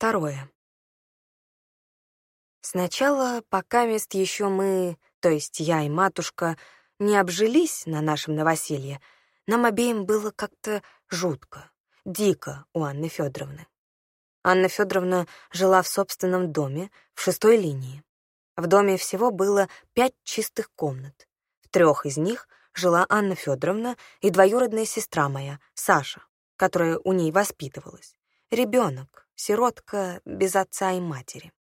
второе. Сначала, пока мест еще мы, то есть я и матушка, не обжились на нашем новоселье, нам обеим было как-то жутко, дико у Анны Федоровны. Анна Федоровна жила в собственном доме в шестой линии. В доме всего было пять чистых комнат. В трех из них жила Анна Федоровна и двоюродная сестра моя, Саша, которая у ней воспитывалась. Ребенок, сиротка без отца и матери.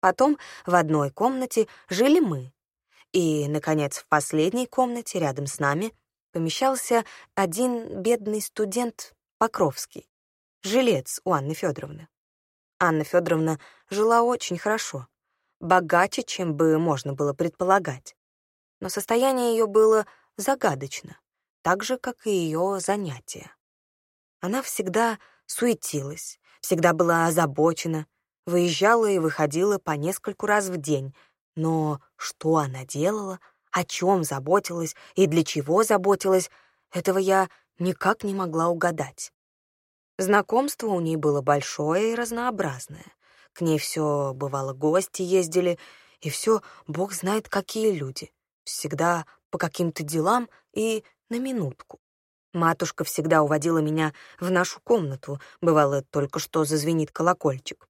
Потом в одной комнате жили мы. И, наконец, в последней комнате рядом с нами помещался один бедный студент Покровский, жилец у Анны Федоровны. Анна Федоровна жила очень хорошо, богаче, чем бы можно было предполагать. Но состояние ее было загадочно, так же, как и ее занятия. Она всегда суетилась, всегда была озабочена, выезжала и выходила по нескольку раз в день, но что она делала, о чем заботилась и для чего заботилась, этого я никак не могла угадать. Знакомство у ней было большое и разнообразное. К ней все, бывало, гости ездили, и все, бог знает, какие люди. Всегда по каким-то делам и на минутку. Матушка всегда уводила меня в нашу комнату, бывало, только что зазвенит колокольчик.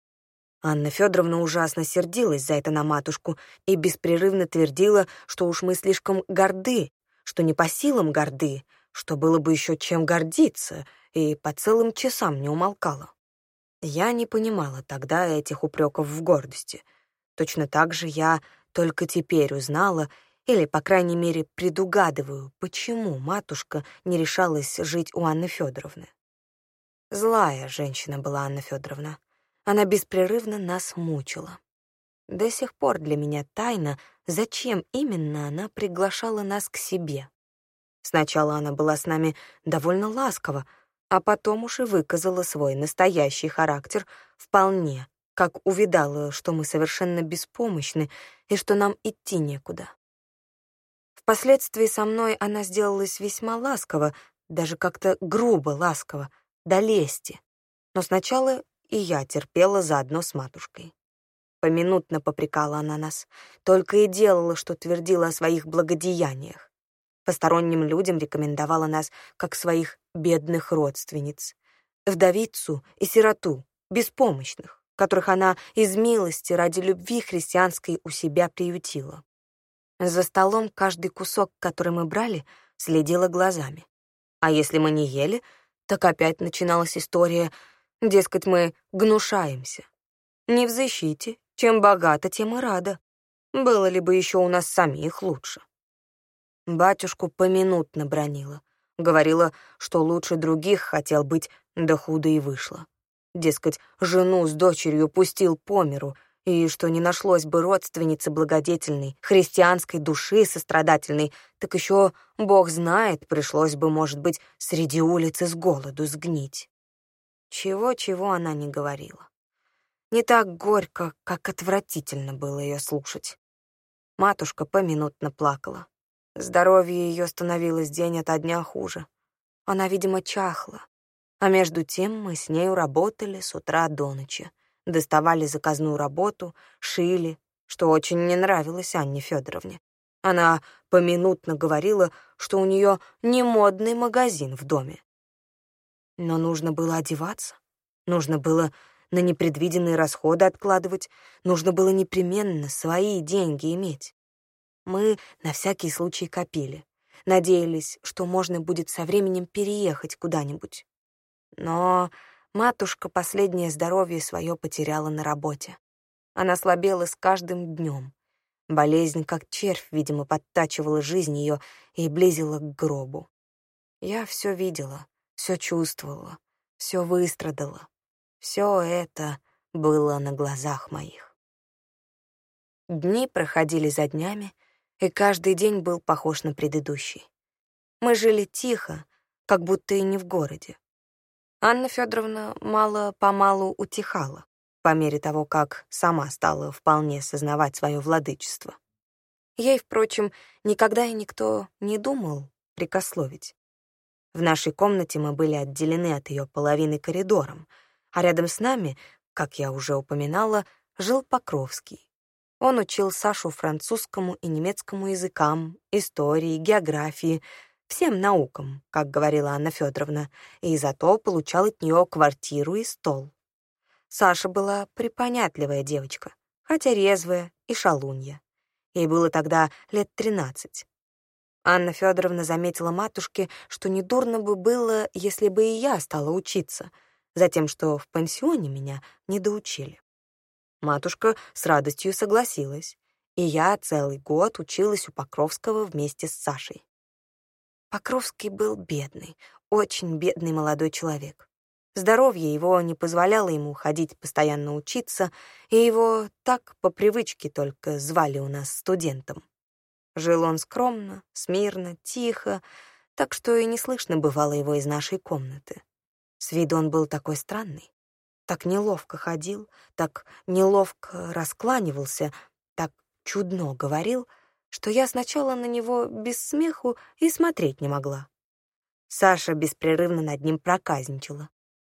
Анна Федоровна ужасно сердилась за это на матушку и беспрерывно твердила, что уж мы слишком горды, что не по силам горды, что было бы еще чем гордиться, и по целым часам не умолкала. Я не понимала тогда этих упреков в гордости. Точно так же я только теперь узнала, или, по крайней мере, предугадываю, почему матушка не решалась жить у Анны Федоровны. Злая женщина была Анна Федоровна. Она беспрерывно нас мучила. До сих пор для меня тайна, зачем именно она приглашала нас к себе. Сначала она была с нами довольно ласкова, а потом уж и выказала свой настоящий характер вполне, как увидала, что мы совершенно беспомощны и что нам идти некуда. Впоследствии со мной она сделалась весьма ласково, даже как-то грубо ласково, до лести. Но сначала и я терпела заодно с матушкой. Поминутно попрекала она нас, только и делала, что твердила о своих благодеяниях. Посторонним людям рекомендовала нас как своих бедных родственниц, вдовицу и сироту, беспомощных, которых она из милости ради любви христианской у себя приютила. За столом каждый кусок, который мы брали, следила глазами. А если мы не ели, так опять начиналась история — Дескать, мы гнушаемся. Не в защите. Чем богато, тем и рада. Было ли бы еще у нас самих лучше? Батюшку поминутно бронила. Говорила, что лучше других хотел быть, да худо и вышло. Дескать, жену с дочерью пустил по миру, и что не нашлось бы родственницы благодетельной, христианской души сострадательной, так еще, бог знает, пришлось бы, может быть, среди улицы с голоду сгнить. Чего-чего она не говорила. Не так горько, как отвратительно было ее слушать. Матушка поминутно плакала. Здоровье ее становилось день ото дня хуже. Она, видимо, чахла. А между тем мы с нею работали с утра до ночи. Доставали заказную работу, шили, что очень не нравилось Анне Федоровне. Она поминутно говорила, что у нее не модный магазин в доме, но нужно было одеваться, нужно было на непредвиденные расходы откладывать, нужно было непременно свои деньги иметь. Мы на всякий случай копили, надеялись, что можно будет со временем переехать куда-нибудь. Но матушка последнее здоровье свое потеряла на работе. Она слабела с каждым днем. Болезнь, как червь, видимо, подтачивала жизнь ее и близила к гробу. Я все видела, все чувствовала, все выстрадала. Все это было на глазах моих. Дни проходили за днями, и каждый день был похож на предыдущий. Мы жили тихо, как будто и не в городе. Анна Федоровна мало-помалу утихала, по мере того, как сама стала вполне сознавать свое владычество. Ей, впрочем, никогда и никто не думал прикословить. В нашей комнате мы были отделены от ее половины коридором, а рядом с нами как я уже упоминала, жил Покровский. Он учил Сашу французскому и немецкому языкам, истории, географии, всем наукам, как говорила Анна Федоровна, и зато получал от нее квартиру и стол. Саша была припонятливая девочка, хотя резвая и шалунья. Ей было тогда лет тринадцать. Анна Федоровна заметила матушке, что недурно бы было, если бы и я стала учиться, за тем, что в пансионе меня не доучили. Матушка с радостью согласилась, и я целый год училась у Покровского вместе с Сашей. Покровский был бедный, очень бедный молодой человек. Здоровье его не позволяло ему ходить постоянно учиться, и его так по привычке только звали у нас студентом. Жил он скромно, смирно, тихо, так что и не слышно бывало его из нашей комнаты. С виду он был такой странный. Так неловко ходил, так неловко раскланивался, так чудно говорил, что я сначала на него без смеху и смотреть не могла. Саша беспрерывно над ним проказничала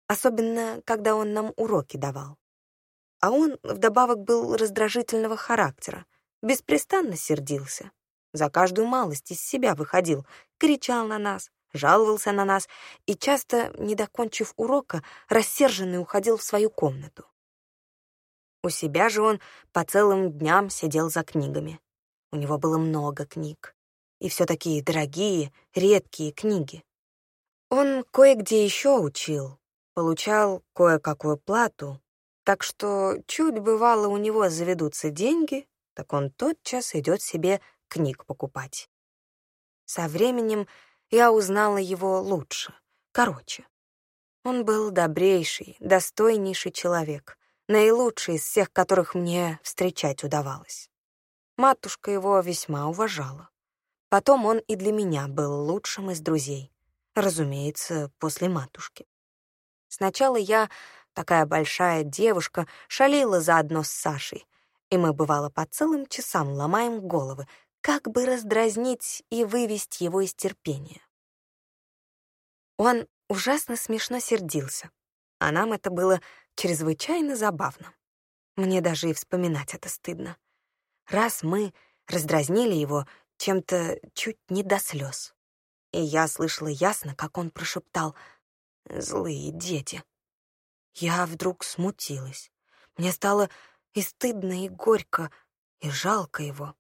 особенно когда он нам уроки давал. А он вдобавок был раздражительного характера, беспрестанно сердился. За каждую малость из себя выходил, кричал на нас, жаловался на нас и, часто, не докончив урока, рассерженный уходил в свою комнату. У себя же он по целым дням сидел за книгами. У него было много книг. И все такие дорогие, редкие книги. Он кое-где еще учил, получал кое-какую плату, так что чуть бывало у него заведутся деньги, так он тотчас идет себе книг покупать. Со временем я узнала его лучше, короче. Он был добрейший, достойнейший человек, наилучший из всех, которых мне встречать удавалось. Матушка его весьма уважала. Потом он и для меня был лучшим из друзей, разумеется, после матушки. Сначала я, такая большая девушка, шалила заодно с Сашей, и мы, бывало, по целым часам ломаем головы, как бы раздразнить и вывести его из терпения. Он ужасно смешно сердился, а нам это было чрезвычайно забавно. Мне даже и вспоминать это стыдно. Раз мы раздразнили его чем-то чуть не до слез. И я слышала ясно, как он прошептал — Злые дети. Я вдруг смутилась. Мне стало и стыдно, и горько, и жалко его.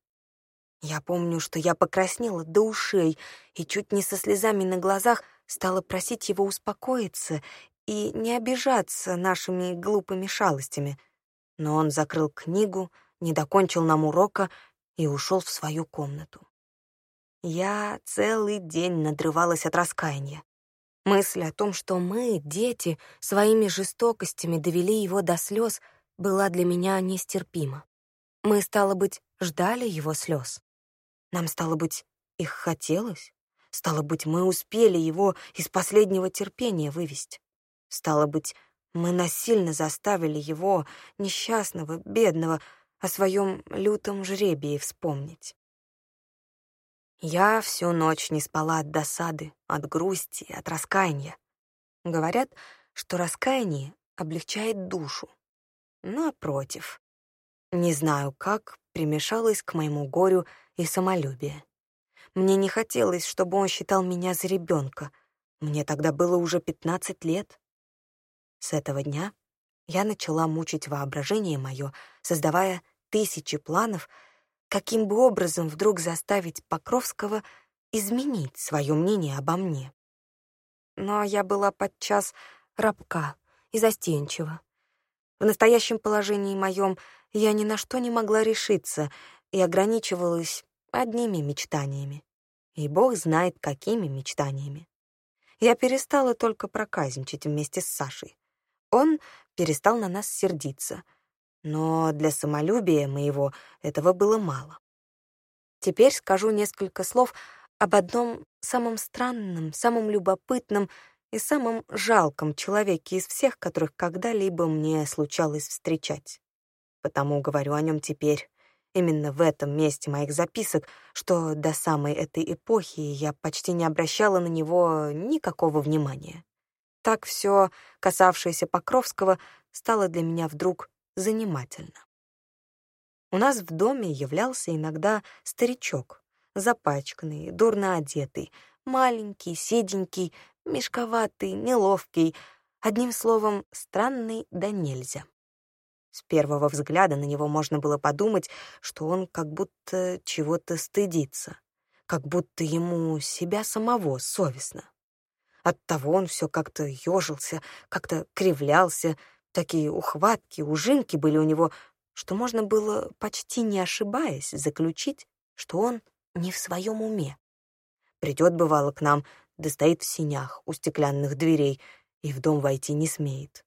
Я помню, что я покраснела до ушей и чуть не со слезами на глазах стала просить его успокоиться и не обижаться нашими глупыми шалостями. Но он закрыл книгу, не докончил нам урока и ушел в свою комнату. Я целый день надрывалась от раскаяния. Мысль о том, что мы, дети, своими жестокостями довели его до слез, была для меня нестерпима. Мы, стало быть, ждали его слез. Нам, стало быть, их хотелось. Стало быть, мы успели его из последнего терпения вывести. Стало быть, мы насильно заставили его, несчастного, бедного, о своем лютом жребии вспомнить. Я всю ночь не спала от досады, от грусти, от раскаяния. Говорят, что раскаяние облегчает душу. Напротив. Не знаю, как примешалось к моему горю и самолюбие. Мне не хотелось, чтобы он считал меня за ребенка. Мне тогда было уже 15 лет. С этого дня я начала мучить воображение мое, создавая тысячи планов — каким бы образом вдруг заставить Покровского изменить свое мнение обо мне. Но я была подчас рабка и застенчива. В настоящем положении моем я ни на что не могла решиться и ограничивалась одними мечтаниями. И Бог знает, какими мечтаниями. Я перестала только проказничать вместе с Сашей. Он перестал на нас сердиться — но для самолюбия моего этого было мало. Теперь скажу несколько слов об одном самом странном, самом любопытном и самом жалком человеке из всех, которых когда-либо мне случалось встречать. Потому говорю о нем теперь, именно в этом месте моих записок, что до самой этой эпохи я почти не обращала на него никакого внимания. Так все, касавшееся Покровского, стало для меня вдруг занимательно. У нас в доме являлся иногда старичок, запачканный, дурно одетый, маленький, седенький, мешковатый, неловкий, одним словом, странный да нельзя. С первого взгляда на него можно было подумать, что он как будто чего-то стыдится, как будто ему себя самого совестно. Оттого он все как-то ежился, как-то кривлялся, такие ухватки, ужинки были у него, что можно было, почти не ошибаясь, заключить, что он не в своем уме. Придет, бывало, к нам, да стоит в синях у стеклянных дверей и в дом войти не смеет.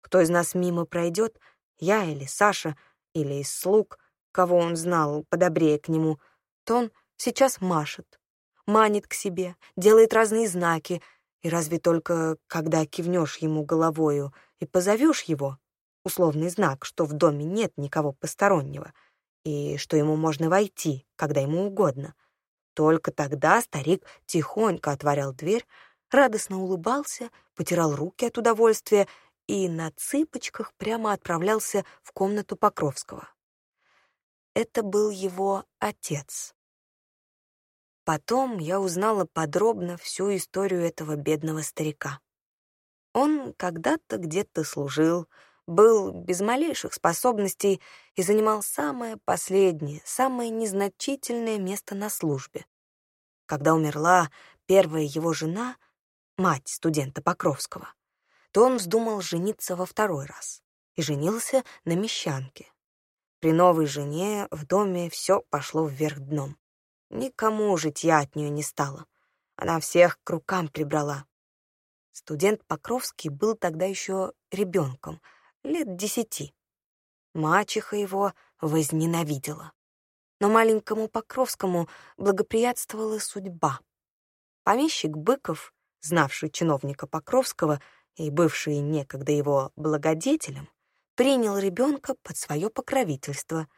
Кто из нас мимо пройдет, я или Саша, или из слуг, кого он знал подобрее к нему, то он сейчас машет, манит к себе, делает разные знаки, и разве только когда кивнешь ему головою и позовешь его, условный знак, что в доме нет никого постороннего, и что ему можно войти, когда ему угодно, только тогда старик тихонько отворял дверь, радостно улыбался, потирал руки от удовольствия и на цыпочках прямо отправлялся в комнату Покровского. Это был его отец. Потом я узнала подробно всю историю этого бедного старика. Он когда-то где-то служил, был без малейших способностей и занимал самое последнее, самое незначительное место на службе. Когда умерла первая его жена, мать студента Покровского, то он вздумал жениться во второй раз и женился на мещанке. При новой жене в доме все пошло вверх дном. Никому житья от нее не стало. Она всех к рукам прибрала. Студент Покровский был тогда еще ребенком — лет десяти. Мачеха его возненавидела. Но маленькому Покровскому благоприятствовала судьба. Помещик Быков, знавший чиновника Покровского и бывший некогда его благодетелем, принял ребенка под свое покровительство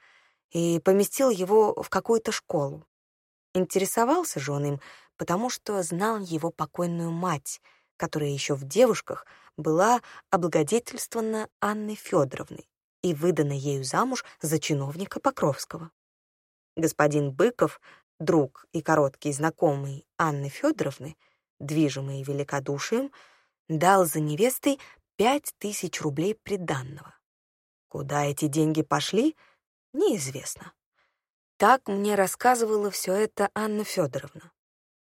и поместил его в какую-то школу. Интересовался же он им, потому что знал его покойную мать, которая еще в девушках — была облагодетельствована Анной Федоровной и выдана ею замуж за чиновника Покровского. Господин Быков, друг и короткий знакомый Анны Федоровны, движимый великодушием, дал за невестой пять тысяч рублей приданного. Куда эти деньги пошли, неизвестно. Так мне рассказывала все это Анна Федоровна.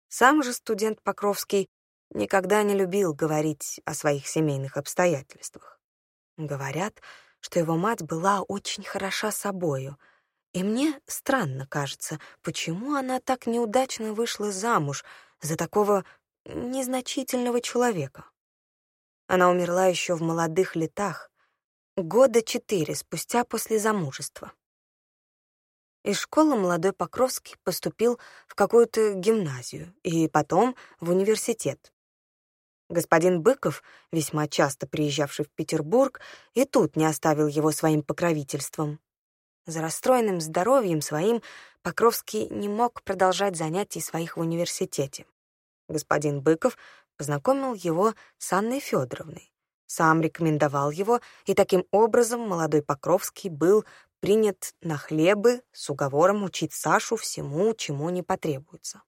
Сам же студент Покровский никогда не любил говорить о своих семейных обстоятельствах. Говорят, что его мать была очень хороша собою, и мне странно кажется, почему она так неудачно вышла замуж за такого незначительного человека. Она умерла еще в молодых летах, года четыре спустя после замужества. Из школы молодой Покровский поступил в какую-то гимназию и потом в университет. Господин Быков, весьма часто приезжавший в Петербург, и тут не оставил его своим покровительством. За расстроенным здоровьем своим Покровский не мог продолжать занятий своих в университете. Господин Быков познакомил его с Анной Федоровной, сам рекомендовал его, и таким образом молодой Покровский был принят на хлебы с уговором учить Сашу всему, чему не потребуется.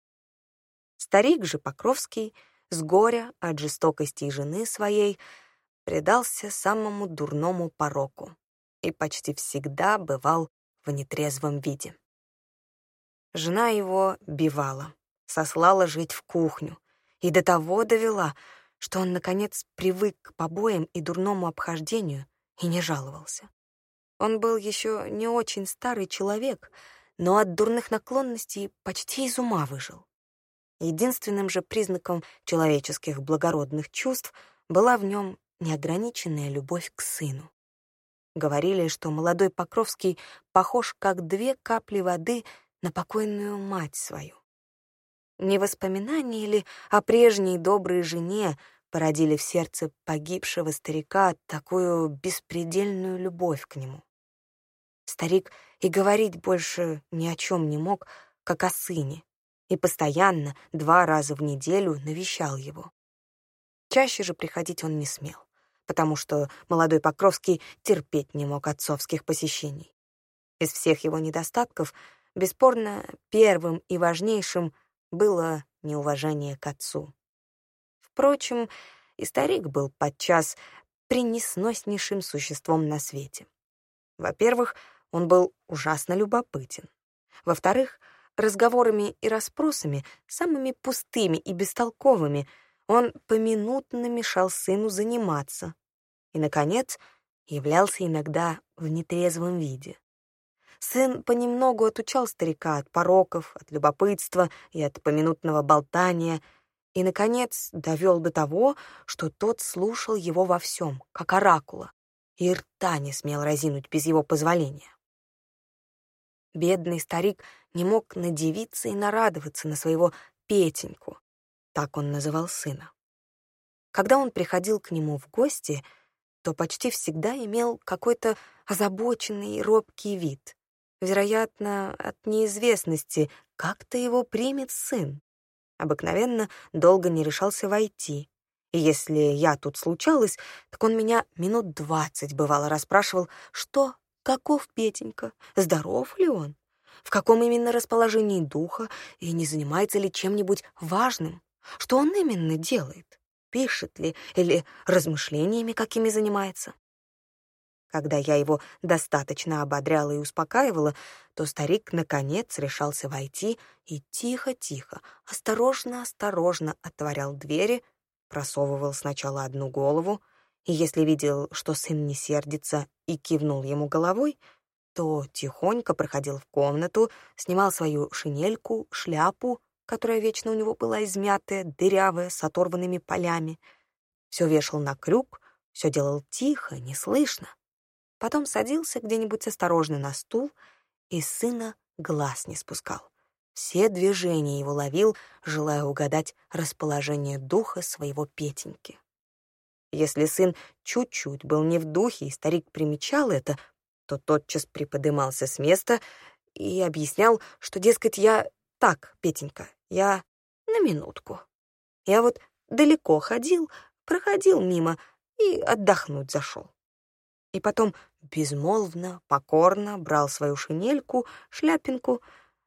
Старик же Покровский — с горя от жестокости жены своей предался самому дурному пороку и почти всегда бывал в нетрезвом виде. Жена его бивала, сослала жить в кухню и до того довела, что он, наконец, привык к побоям и дурному обхождению и не жаловался. Он был еще не очень старый человек, но от дурных наклонностей почти из ума выжил. Единственным же признаком человеческих благородных чувств была в нем неограниченная любовь к сыну. Говорили, что молодой Покровский похож как две капли воды на покойную мать свою. Не воспоминания ли о прежней доброй жене породили в сердце погибшего старика такую беспредельную любовь к нему? Старик и говорить больше ни о чем не мог, как о сыне, и постоянно, два раза в неделю, навещал его. Чаще же приходить он не смел, потому что молодой Покровский терпеть не мог отцовских посещений. Из всех его недостатков, бесспорно, первым и важнейшим было неуважение к отцу. Впрочем, и старик был подчас пренесноснейшим существом на свете. Во-первых, он был ужасно любопытен. Во-вторых, разговорами и расспросами, самыми пустыми и бестолковыми, он поминутно мешал сыну заниматься. И, наконец, являлся иногда в нетрезвом виде. Сын понемногу отучал старика от пороков, от любопытства и от поминутного болтания, и, наконец, довел до того, что тот слушал его во всем, как оракула, и рта не смел разинуть без его позволения. Бедный старик не мог надевиться и нарадоваться на своего Петеньку, так он называл сына. Когда он приходил к нему в гости, то почти всегда имел какой-то озабоченный робкий вид. Вероятно, от неизвестности, как-то его примет сын. Обыкновенно долго не решался войти. И если я тут случалась, так он меня минут двадцать бывало расспрашивал, что, каков Петенька, здоров ли он, в каком именно расположении духа? И не занимается ли чем-нибудь важным, что он именно делает, пишет ли или размышлениями какими занимается. Когда я его достаточно ободряла и успокаивала, то старик, наконец, решался войти и тихо-тихо, осторожно-осторожно отворял двери, просовывал сначала одну голову, и если видел, что сын не сердится, и кивнул ему головой, то тихонько проходил в комнату, снимал свою шинельку, шляпу, которая вечно у него была измятая, дырявая, с оторванными полями, все вешал на крюк, все делал тихо, неслышно. Потом садился где-нибудь осторожно на стул и сына глаз не спускал. Все движения его ловил, желая угадать расположение духа своего Петеньки. Если сын чуть-чуть был не в духе, и старик примечал это, то тотчас приподымался с места и объяснял, что, дескать, я так, Петенька, я на минутку. Я вот далеко ходил, проходил мимо и отдохнуть зашел и потом безмолвно, покорно брал свою шинельку, шляпинку,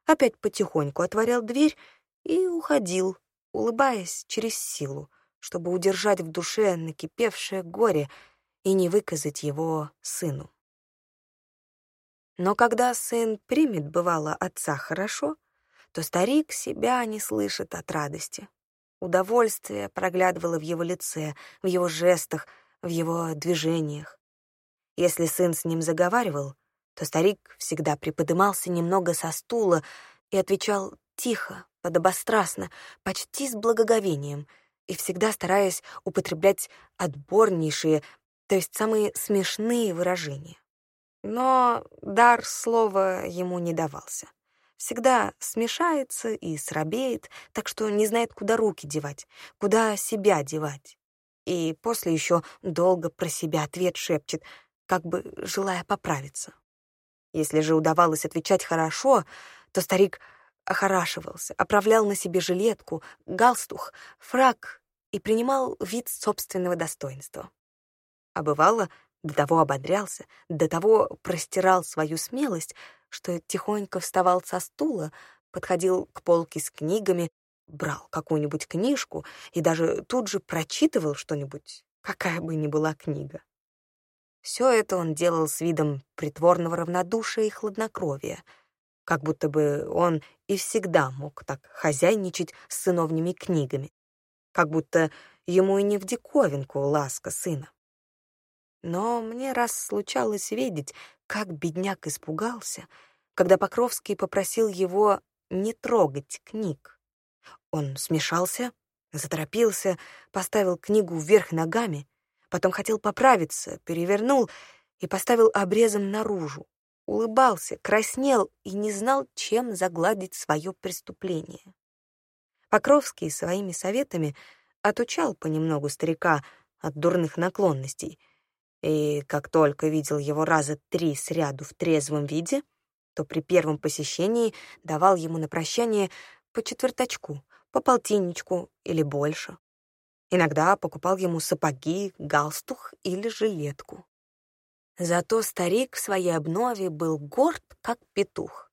опять потихоньку отворял дверь и уходил, улыбаясь через силу, чтобы удержать в душе накипевшее горе и не выказать его сыну. Но когда сын примет, бывало, отца хорошо, то старик себя не слышит от радости. Удовольствие проглядывало в его лице, в его жестах, в его движениях. Если сын с ним заговаривал, то старик всегда приподымался немного со стула и отвечал тихо, подобострастно, почти с благоговением, и всегда стараясь употреблять отборнейшие, то есть самые смешные выражения. Но дар слова ему не давался. Всегда смешается и срабеет, так что не знает, куда руки девать, куда себя девать. И после еще долго про себя ответ шепчет — как бы желая поправиться. Если же удавалось отвечать хорошо, то старик охорашивался, оправлял на себе жилетку, галстух, фрак и принимал вид собственного достоинства. А бывало, до того ободрялся, до того простирал свою смелость, что тихонько вставал со стула, подходил к полке с книгами, брал какую-нибудь книжку и даже тут же прочитывал что-нибудь, какая бы ни была книга. Все это он делал с видом притворного равнодушия и хладнокровия, как будто бы он и всегда мог так хозяйничать с сыновними книгами, как будто ему и не в диковинку ласка сына. Но мне раз случалось видеть, как бедняк испугался, когда Покровский попросил его не трогать книг. Он смешался, заторопился, поставил книгу вверх ногами Потом хотел поправиться, перевернул и поставил обрезом наружу. Улыбался, краснел и не знал, чем загладить свое преступление. Покровский своими советами отучал понемногу старика от дурных наклонностей, и как только видел его раза три сряду в трезвом виде, то при первом посещении давал ему на прощание по четверточку, по полтинничку или больше. Иногда покупал ему сапоги, галстух или жилетку. Зато старик в своей обнове был горд, как петух.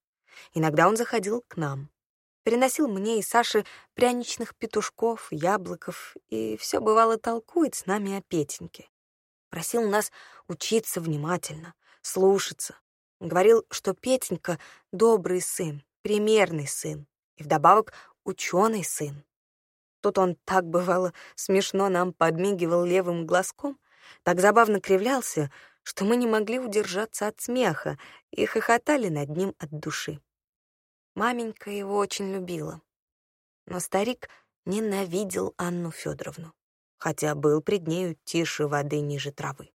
Иногда он заходил к нам. Приносил мне и Саше пряничных петушков, яблоков, и все бывало толкует с нами о Петеньке. Просил нас учиться внимательно, слушаться. Говорил, что Петенька — добрый сын, примерный сын, и вдобавок ученый сын. Тут он так, бывало, смешно нам подмигивал левым глазком, так забавно кривлялся, что мы не могли удержаться от смеха и хохотали над ним от души. Маменька его очень любила. Но старик ненавидел Анну Федоровну, хотя был пред нею тише воды ниже травы.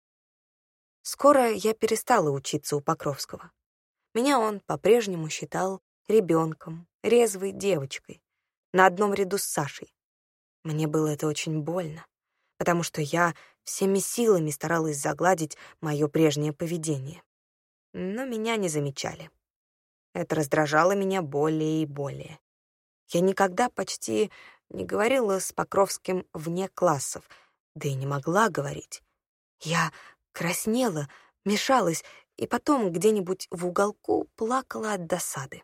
Скоро я перестала учиться у Покровского. Меня он по-прежнему считал ребенком, резвой девочкой, на одном ряду с Сашей. Мне было это очень больно, потому что я всеми силами старалась загладить мое прежнее поведение. Но меня не замечали. Это раздражало меня более и более. Я никогда почти не говорила с Покровским вне классов, да и не могла говорить. Я краснела, мешалась и потом где-нибудь в уголку плакала от досады.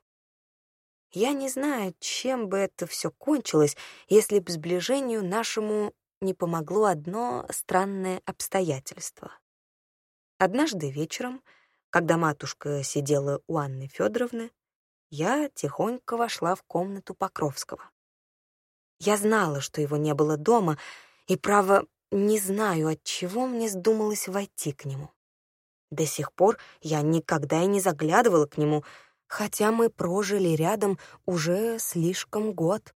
Я не знаю, чем бы это все кончилось, если б сближению нашему не помогло одно странное обстоятельство. Однажды вечером когда матушка сидела у Анны Федоровны, я тихонько вошла в комнату Покровского. Я знала, что его не было дома, и, право, не знаю, от чего мне сдумалось войти к нему. До сих пор я никогда и не заглядывала к нему, хотя мы прожили рядом уже слишком год.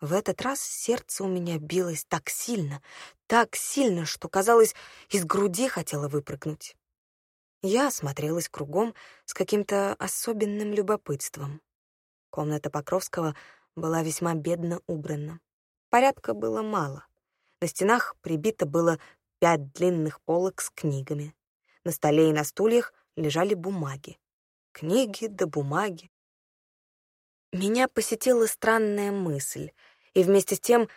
В этот раз сердце у меня билось так сильно, так сильно, что, казалось, из груди хотело выпрыгнуть. Я осмотрелась кругом с каким-то особенным любопытством. Комната Покровского была весьма бедно убрана. Порядка было мало. На стенах прибито было пять длинных полок с книгами. На столе и на стульях лежали бумаги. Книги да бумаги. Меня посетила странная мысль, и вместе с тем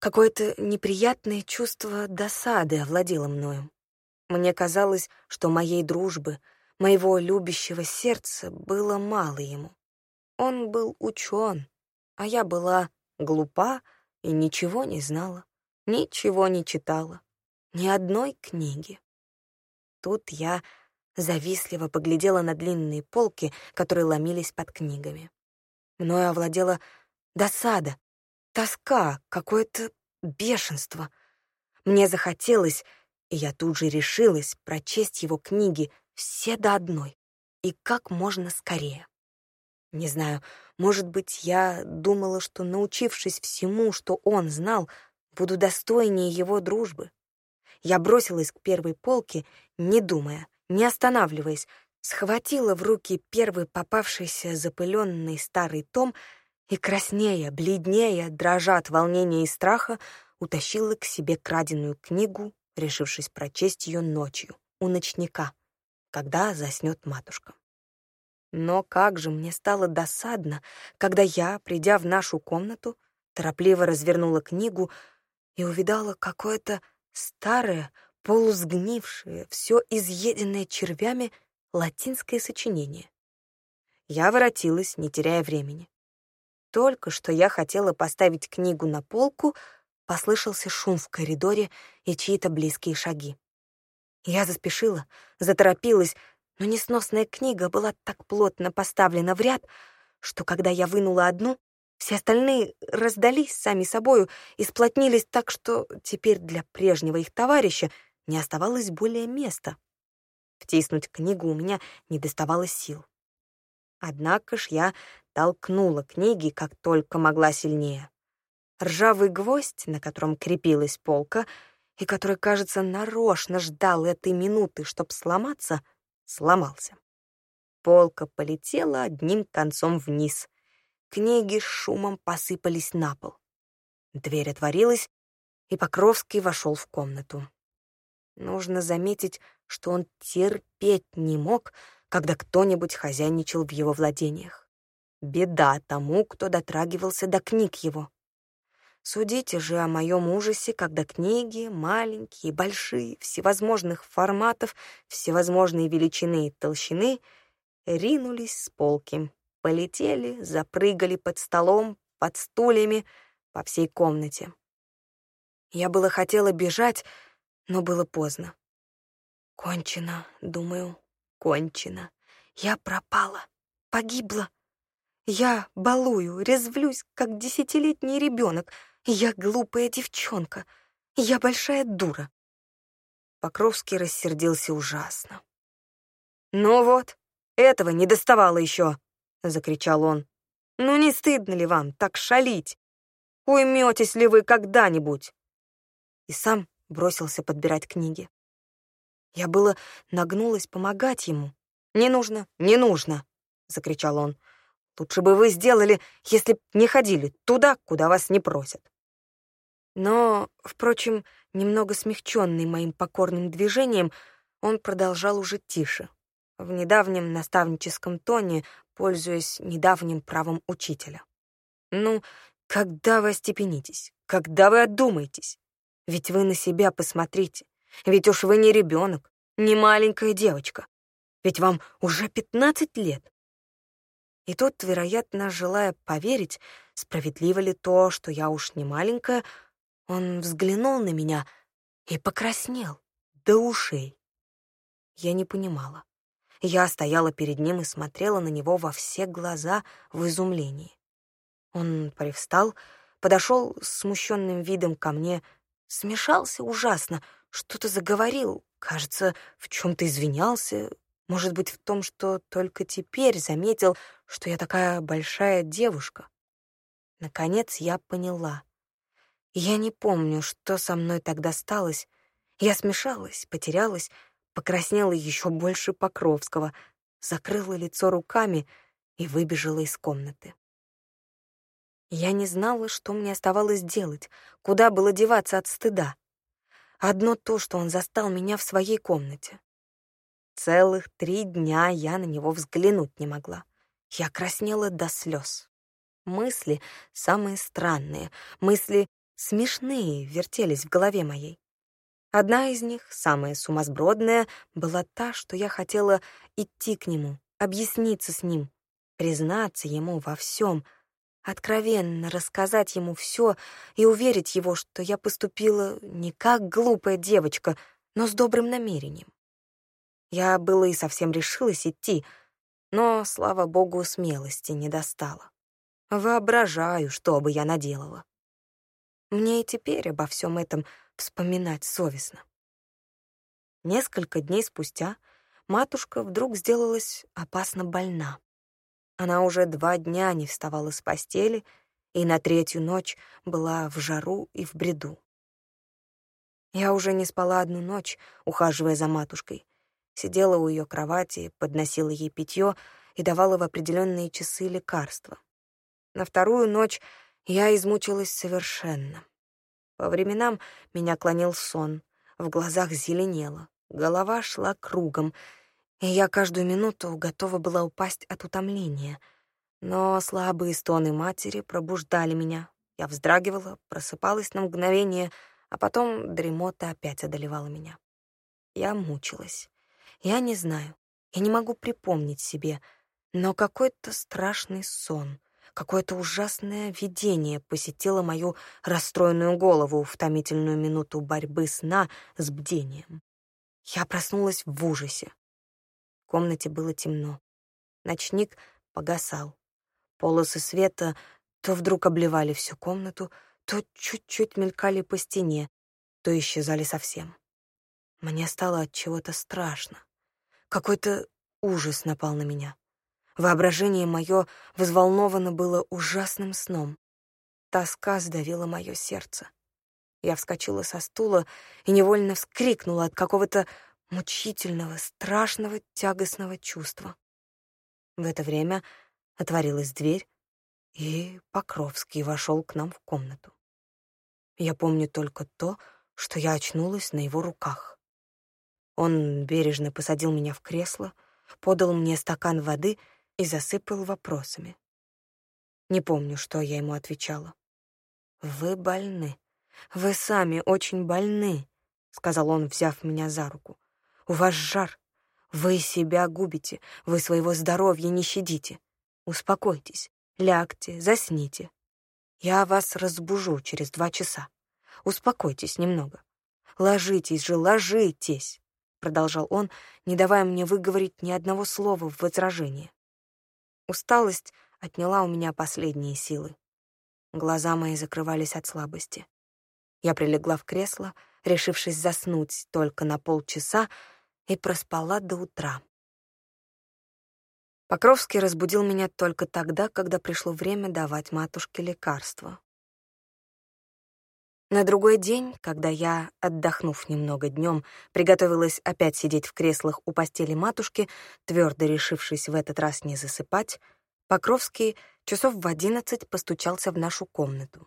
какое-то неприятное чувство досады овладело мною. Мне казалось, что моей дружбы, моего любящего сердца было мало ему. Он был учен, а я была глупа и ничего не знала, ничего не читала, ни одной книги. Тут я завистливо поглядела на длинные полки, которые ломились под книгами. Мною овладела досада, тоска, какое-то бешенство. Мне захотелось и я тут же решилась прочесть его книги все до одной и как можно скорее. Не знаю, может быть, я думала, что, научившись всему, что он знал, буду достойнее его дружбы. Я бросилась к первой полке, не думая, не останавливаясь, схватила в руки первый попавшийся запыленный старый том и, краснея, бледнее, дрожа от волнения и страха, утащила к себе краденую книгу решившись прочесть ее ночью у ночника, когда заснет матушка. Но как же мне стало досадно, когда я, придя в нашу комнату, торопливо развернула книгу и увидала какое-то старое, полусгнившее, все изъеденное червями латинское сочинение. Я воротилась, не теряя времени. Только что я хотела поставить книгу на полку — Послышался шум в коридоре и чьи-то близкие шаги. Я заспешила, заторопилась, но несносная книга была так плотно поставлена в ряд, что когда я вынула одну, все остальные раздались сами собою и сплотнились так, что теперь для прежнего их товарища не оставалось более места. Втиснуть книгу у меня не доставало сил. Однако ж я толкнула книги, как только могла сильнее. Ржавый гвоздь, на котором крепилась полка, и который, кажется, нарочно ждал этой минуты, чтоб сломаться, сломался. Полка полетела одним концом вниз. Книги шумом посыпались на пол. Дверь отворилась, и Покровский вошел в комнату. Нужно заметить, что он терпеть не мог, когда кто-нибудь хозяйничал в его владениях. Беда тому, кто дотрагивался до книг его. Судите же о моем ужасе, когда книги, маленькие, большие, всевозможных форматов, всевозможные величины и толщины, ринулись с полки, полетели, запрыгали под столом, под стульями, по всей комнате. Я было хотела бежать, но было поздно. Кончено, думаю, кончено. Я пропала, погибла. Я балую, резвлюсь, как десятилетний ребенок. Я глупая девчонка. Я большая дура. Покровский рассердился ужасно. «Ну вот, этого не доставало еще!» — закричал он. «Ну не стыдно ли вам так шалить? Уйметесь ли вы когда-нибудь?» И сам бросился подбирать книги. Я было нагнулась помогать ему. «Не нужно, не нужно!» — закричал он. Лучше бы вы сделали, если б не ходили туда, куда вас не просят. Но, впрочем, немного смягченный моим покорным движением, он продолжал уже тише, в недавнем наставническом тоне, пользуясь недавним правом учителя. «Ну, когда вы остепенитесь? Когда вы отдумаетесь? Ведь вы на себя посмотрите. Ведь уж вы не ребенок, не маленькая девочка. Ведь вам уже пятнадцать лет. И тут, вероятно, желая поверить, справедливо ли то, что я уж не маленькая, он взглянул на меня и покраснел до ушей. Я не понимала. Я стояла перед ним и смотрела на него во все глаза в изумлении. Он привстал, подошел с смущенным видом ко мне, смешался ужасно, что-то заговорил, кажется, в чем-то извинялся, может быть, в том, что только теперь заметил, что я такая большая девушка. Наконец я поняла. Я не помню, что со мной тогда сталось. Я смешалась, потерялась, покраснела еще больше Покровского, закрыла лицо руками и выбежала из комнаты. Я не знала, что мне оставалось делать, куда было деваться от стыда. Одно то, что он застал меня в своей комнате. Целых три дня я на него взглянуть не могла. Я краснела до слез. Мысли самые странные, мысли смешные вертелись в голове моей. Одна из них, самая сумасбродная, была та, что я хотела идти к нему, объясниться с ним, признаться ему во всем, откровенно рассказать ему все и уверить его, что я поступила не как глупая девочка, но с добрым намерением. Я было и совсем решилась идти, но, слава богу, смелости не достала. Воображаю, что бы я наделала. Мне и теперь обо всем этом вспоминать совестно. Несколько дней спустя матушка вдруг сделалась опасно больна. Она уже два дня не вставала с постели и на третью ночь была в жару и в бреду. Я уже не спала одну ночь, ухаживая за матушкой, сидела у ее кровати, подносила ей питье и давала в определенные часы лекарства. На вторую ночь я измучилась совершенно. По временам меня клонил сон, в глазах зеленело, голова шла кругом, и я каждую минуту готова была упасть от утомления. Но слабые стоны матери пробуждали меня. Я вздрагивала, просыпалась на мгновение, а потом дремота опять одолевала меня. Я мучилась. Я не знаю, я не могу припомнить себе, но какой-то страшный сон, какое-то ужасное видение посетило мою расстроенную голову в томительную минуту борьбы сна с бдением. Я проснулась в ужасе. В комнате было темно. Ночник погасал. Полосы света то вдруг обливали всю комнату, то чуть-чуть мелькали по стене, то исчезали совсем. Мне стало от чего-то страшно. Какой-то ужас напал на меня. Воображение мое взволновано было ужасным сном. Тоска сдавила мое сердце. Я вскочила со стула и невольно вскрикнула от какого-то мучительного, страшного, тягостного чувства. В это время отворилась дверь, и Покровский вошел к нам в комнату. Я помню только то, что я очнулась на его руках. Он бережно посадил меня в кресло, подал мне стакан воды и засыпал вопросами. Не помню, что я ему отвечала. «Вы больны. Вы сами очень больны», — сказал он, взяв меня за руку. «У вас жар. Вы себя губите, вы своего здоровья не щадите. Успокойтесь, лягте, засните. Я вас разбужу через два часа. Успокойтесь немного. Ложитесь же, ложитесь!» Продолжал он, не давая мне выговорить ни одного слова в возражение. Усталость отняла у меня последние силы. Глаза мои закрывались от слабости. Я прилегла в кресло, решившись заснуть только на полчаса, и проспала до утра. Покровский разбудил меня только тогда, когда пришло время давать матушке лекарства. На другой день, когда я, отдохнув немного днем, приготовилась опять сидеть в креслах у постели матушки, твердо решившись в этот раз не засыпать, Покровский часов в одиннадцать постучался в нашу комнату.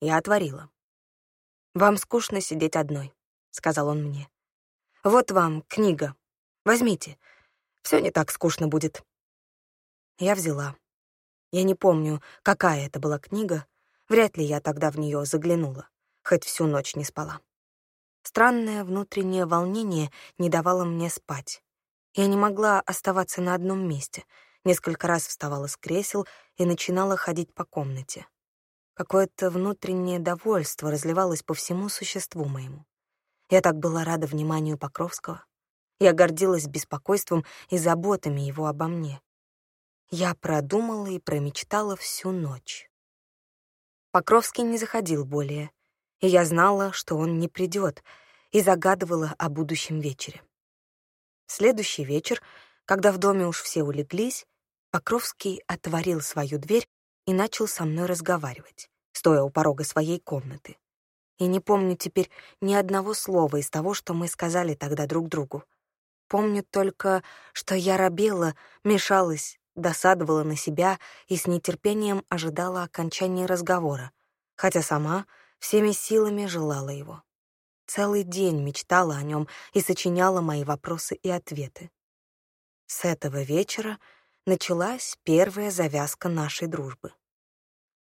Я отворила. «Вам скучно сидеть одной», — сказал он мне. «Вот вам книга. Возьмите. Все не так скучно будет». Я взяла. Я не помню, какая это была книга. Вряд ли я тогда в нее заглянула хоть всю ночь не спала. Странное внутреннее волнение не давало мне спать. Я не могла оставаться на одном месте. Несколько раз вставала с кресел и начинала ходить по комнате. Какое-то внутреннее довольство разливалось по всему существу моему. Я так была рада вниманию Покровского. Я гордилась беспокойством и заботами его обо мне. Я продумала и промечтала всю ночь. Покровский не заходил более, и я знала, что он не придет, и загадывала о будущем вечере. Следующий вечер, когда в доме уж все улеглись, Покровский отворил свою дверь и начал со мной разговаривать, стоя у порога своей комнаты. И не помню теперь ни одного слова из того, что мы сказали тогда друг другу. Помню только, что я робела, мешалась, досадовала на себя и с нетерпением ожидала окончания разговора, хотя сама всеми силами желала его. Целый день мечтала о нем и сочиняла мои вопросы и ответы. С этого вечера началась первая завязка нашей дружбы.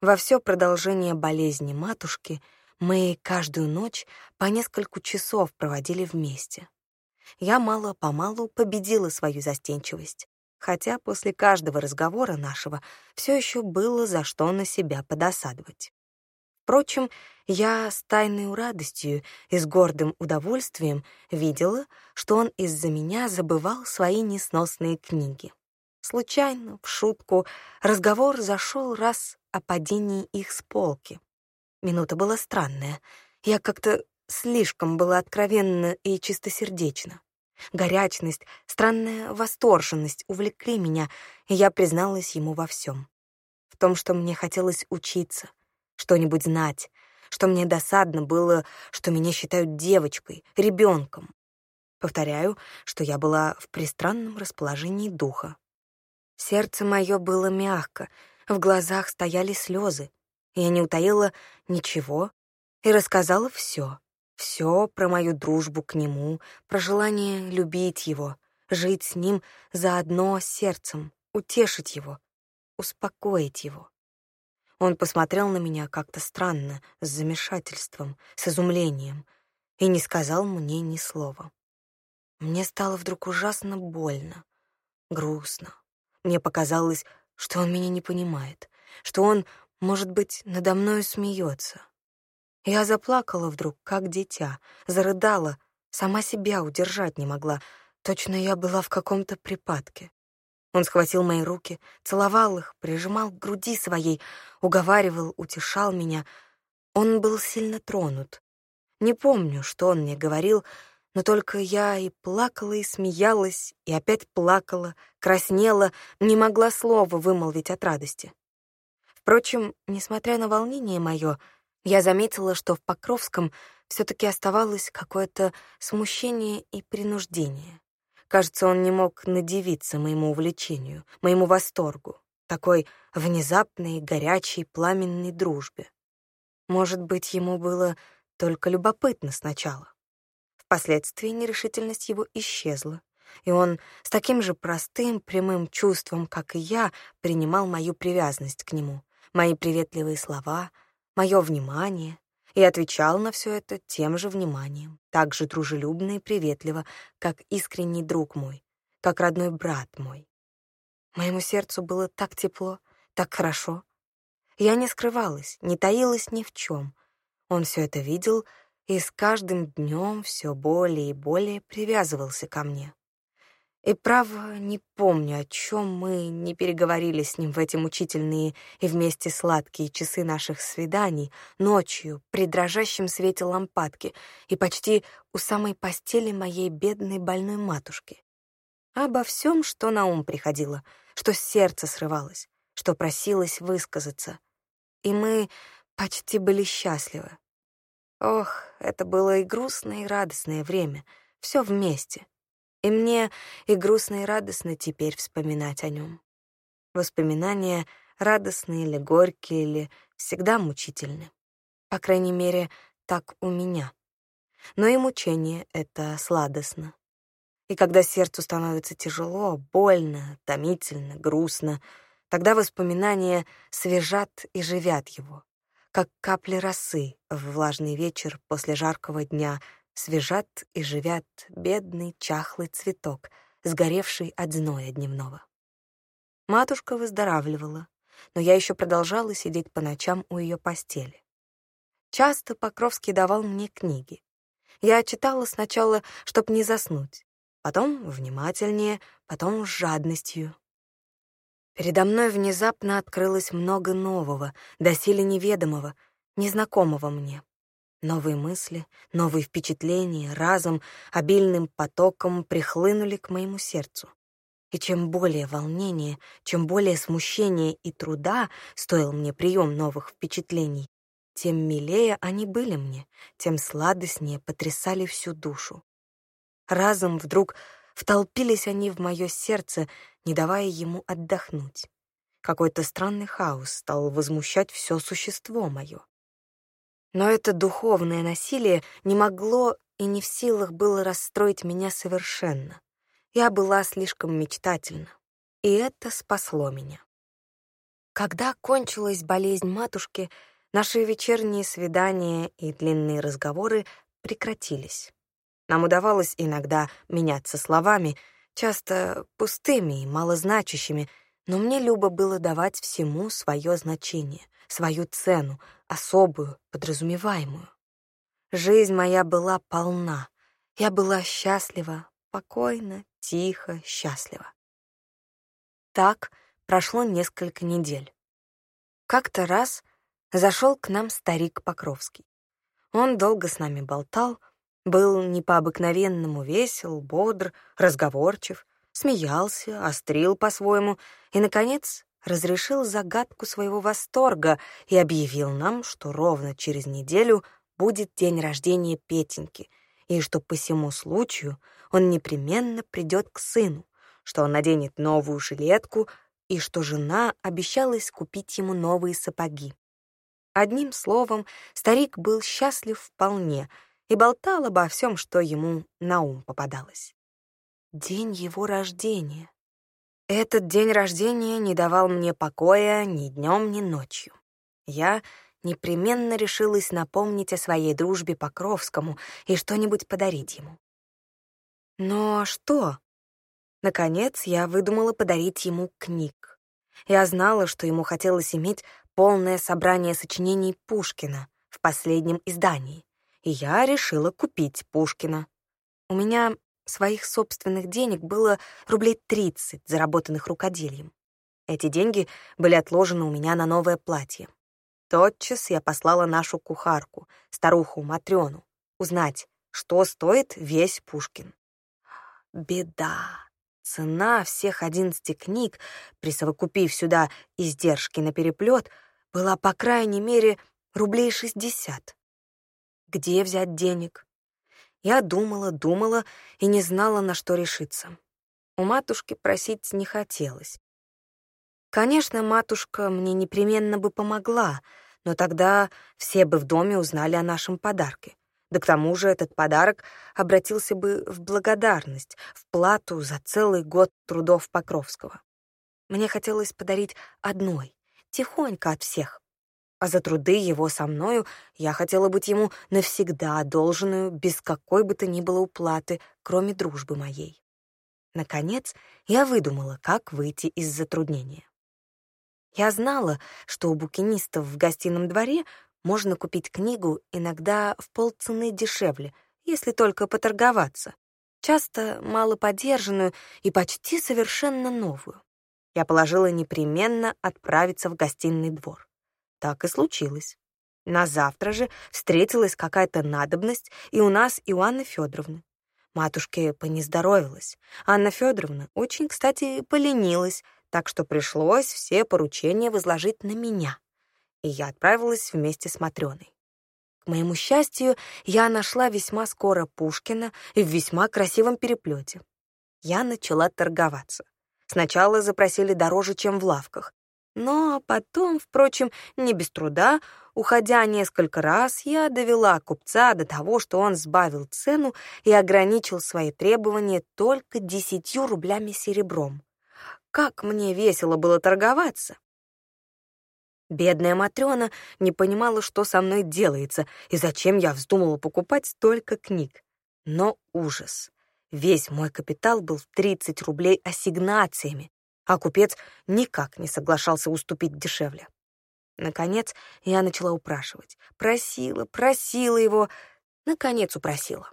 Во все продолжение болезни матушки мы каждую ночь по несколько часов проводили вместе. Я мало-помалу победила свою застенчивость, хотя после каждого разговора нашего все еще было за что на себя подосадовать. Впрочем, я с тайной радостью и с гордым удовольствием видела, что он из-за меня забывал свои несносные книги. Случайно, в шутку, разговор зашел раз о падении их с полки. Минута была странная. Я как-то слишком была откровенна и чистосердечна. Горячность, странная восторженность увлекли меня, и я призналась ему во всем. В том, что мне хотелось учиться, что-нибудь знать, что мне досадно было, что меня считают девочкой, ребенком. Повторяю, что я была в пристранном расположении духа. Сердце мое было мягко, в глазах стояли слезы. Я не утаила ничего и рассказала все, все про мою дружбу к нему, про желание любить его, жить с ним заодно сердцем, утешить его, успокоить его. Он посмотрел на меня как-то странно, с замешательством, с изумлением, и не сказал мне ни слова. Мне стало вдруг ужасно больно, грустно. Мне показалось, что он меня не понимает, что он, может быть, надо мною смеется. Я заплакала вдруг, как дитя, зарыдала, сама себя удержать не могла. Точно я была в каком-то припадке. Он схватил мои руки, целовал их, прижимал к груди своей, уговаривал, утешал меня. Он был сильно тронут. Не помню, что он мне говорил, но только я и плакала, и смеялась, и опять плакала, краснела, не могла слова вымолвить от радости. Впрочем, несмотря на волнение мое, я заметила, что в Покровском все таки оставалось какое-то смущение и принуждение. Кажется, он не мог надевиться моему увлечению, моему восторгу, такой внезапной, горячей, пламенной дружбе. Может быть, ему было только любопытно сначала. Впоследствии нерешительность его исчезла, и он с таким же простым, прямым чувством, как и я, принимал мою привязанность к нему, мои приветливые слова, мое внимание, и отвечал на все это тем же вниманием, так же дружелюбно и приветливо, как искренний друг мой, как родной брат мой. Моему сердцу было так тепло, так хорошо. Я не скрывалась, не таилась ни в чем. Он все это видел и с каждым днем все более и более привязывался ко мне. И, право, не помню, о чем мы не переговорили с ним в эти мучительные и вместе сладкие часы наших свиданий, ночью, при дрожащем свете лампадки и почти у самой постели моей бедной больной матушки. Обо всем, что на ум приходило, что с сердца срывалось, что просилось высказаться. И мы почти были счастливы. Ох, это было и грустное, и радостное время, все вместе — и мне и грустно, и радостно теперь вспоминать о нем. Воспоминания радостные или горькие, или всегда мучительны. По крайней мере, так у меня. Но и мучение — это сладостно. И когда сердцу становится тяжело, больно, томительно, грустно, тогда воспоминания свежат и живят его, как капли росы в влажный вечер после жаркого дня свежат и живят бедный чахлый цветок, сгоревший от зноя дневного. Матушка выздоравливала, но я еще продолжала сидеть по ночам у ее постели. Часто Покровский давал мне книги. Я читала сначала, чтоб не заснуть, потом внимательнее, потом с жадностью. Передо мной внезапно открылось много нового, доселе неведомого, незнакомого мне. Новые мысли, новые впечатления разом, обильным потоком прихлынули к моему сердцу. И чем более волнения, чем более смущения и труда стоил мне прием новых впечатлений, тем милее они были мне, тем сладостнее потрясали всю душу. Разом вдруг втолпились они в мое сердце, не давая ему отдохнуть. Какой-то странный хаос стал возмущать все существо мое. Но это духовное насилие не могло и не в силах было расстроить меня совершенно. Я была слишком мечтательна, и это спасло меня. Когда кончилась болезнь матушки, наши вечерние свидания и длинные разговоры прекратились. Нам удавалось иногда меняться словами, часто пустыми и малозначащими, но мне любо было давать всему свое значение, свою цену, особую, подразумеваемую. Жизнь моя была полна. Я была счастлива, покойно, тихо, счастлива. Так прошло несколько недель. Как-то раз зашел к нам старик Покровский. Он долго с нами болтал, был не по-обыкновенному весел, бодр, разговорчив, смеялся, острил по-своему и, наконец, разрешил загадку своего восторга и объявил нам, что ровно через неделю будет день рождения Петеньки, и что по всему случаю он непременно придет к сыну, что он наденет новую жилетку и что жена обещалась купить ему новые сапоги. Одним словом, старик был счастлив вполне и болтал обо всем, что ему на ум попадалось. День его рождения. Этот день рождения не давал мне покоя ни днем, ни ночью. Я непременно решилась напомнить о своей дружбе Покровскому и что-нибудь подарить ему. Но что? Наконец, я выдумала подарить ему книг. Я знала, что ему хотелось иметь полное собрание сочинений Пушкина в последнем издании, и я решила купить Пушкина. У меня Своих собственных денег было рублей 30, заработанных рукоделием. Эти деньги были отложены у меня на новое платье. Тотчас я послала нашу кухарку, старуху Матрёну, узнать, что стоит весь Пушкин. Беда. Цена всех одиннадцати книг, присовокупив сюда издержки на переплет, была по крайней мере рублей шестьдесят. Где взять денег? Я думала, думала и не знала, на что решиться. У матушки просить не хотелось. Конечно, матушка мне непременно бы помогла, но тогда все бы в доме узнали о нашем подарке. Да к тому же этот подарок обратился бы в благодарность, в плату за целый год трудов Покровского. Мне хотелось подарить одной, тихонько от всех. А за труды его со мною я хотела быть ему навсегда одолженную, без какой бы то ни было уплаты, кроме дружбы моей. Наконец, я выдумала, как выйти из затруднения. Я знала, что у букинистов в гостином дворе можно купить книгу иногда в полцены дешевле, если только поторговаться, часто малоподержанную и почти совершенно новую. Я положила непременно отправиться в гостиный двор. Так и случилось. На завтра же встретилась какая-то надобность и у нас, и у Анны Федоровны. Матушке понездоровилась. Анна Федоровна очень, кстати, поленилась, так что пришлось все поручения возложить на меня. И я отправилась вместе с Матрёной. К моему счастью, я нашла весьма скоро Пушкина и в весьма красивом переплете. Я начала торговаться. Сначала запросили дороже, чем в лавках. Но потом, впрочем, не без труда, Уходя несколько раз, я довела купца до того, что он сбавил цену и ограничил свои требования только десятью рублями серебром. Как мне весело было торговаться! Бедная Матрёна не понимала, что со мной делается и зачем я вздумала покупать столько книг. Но ужас. Весь мой капитал был в 30 рублей ассигнациями, а купец никак не соглашался уступить дешевле. Наконец, я начала упрашивать. Просила, просила его. Наконец упросила.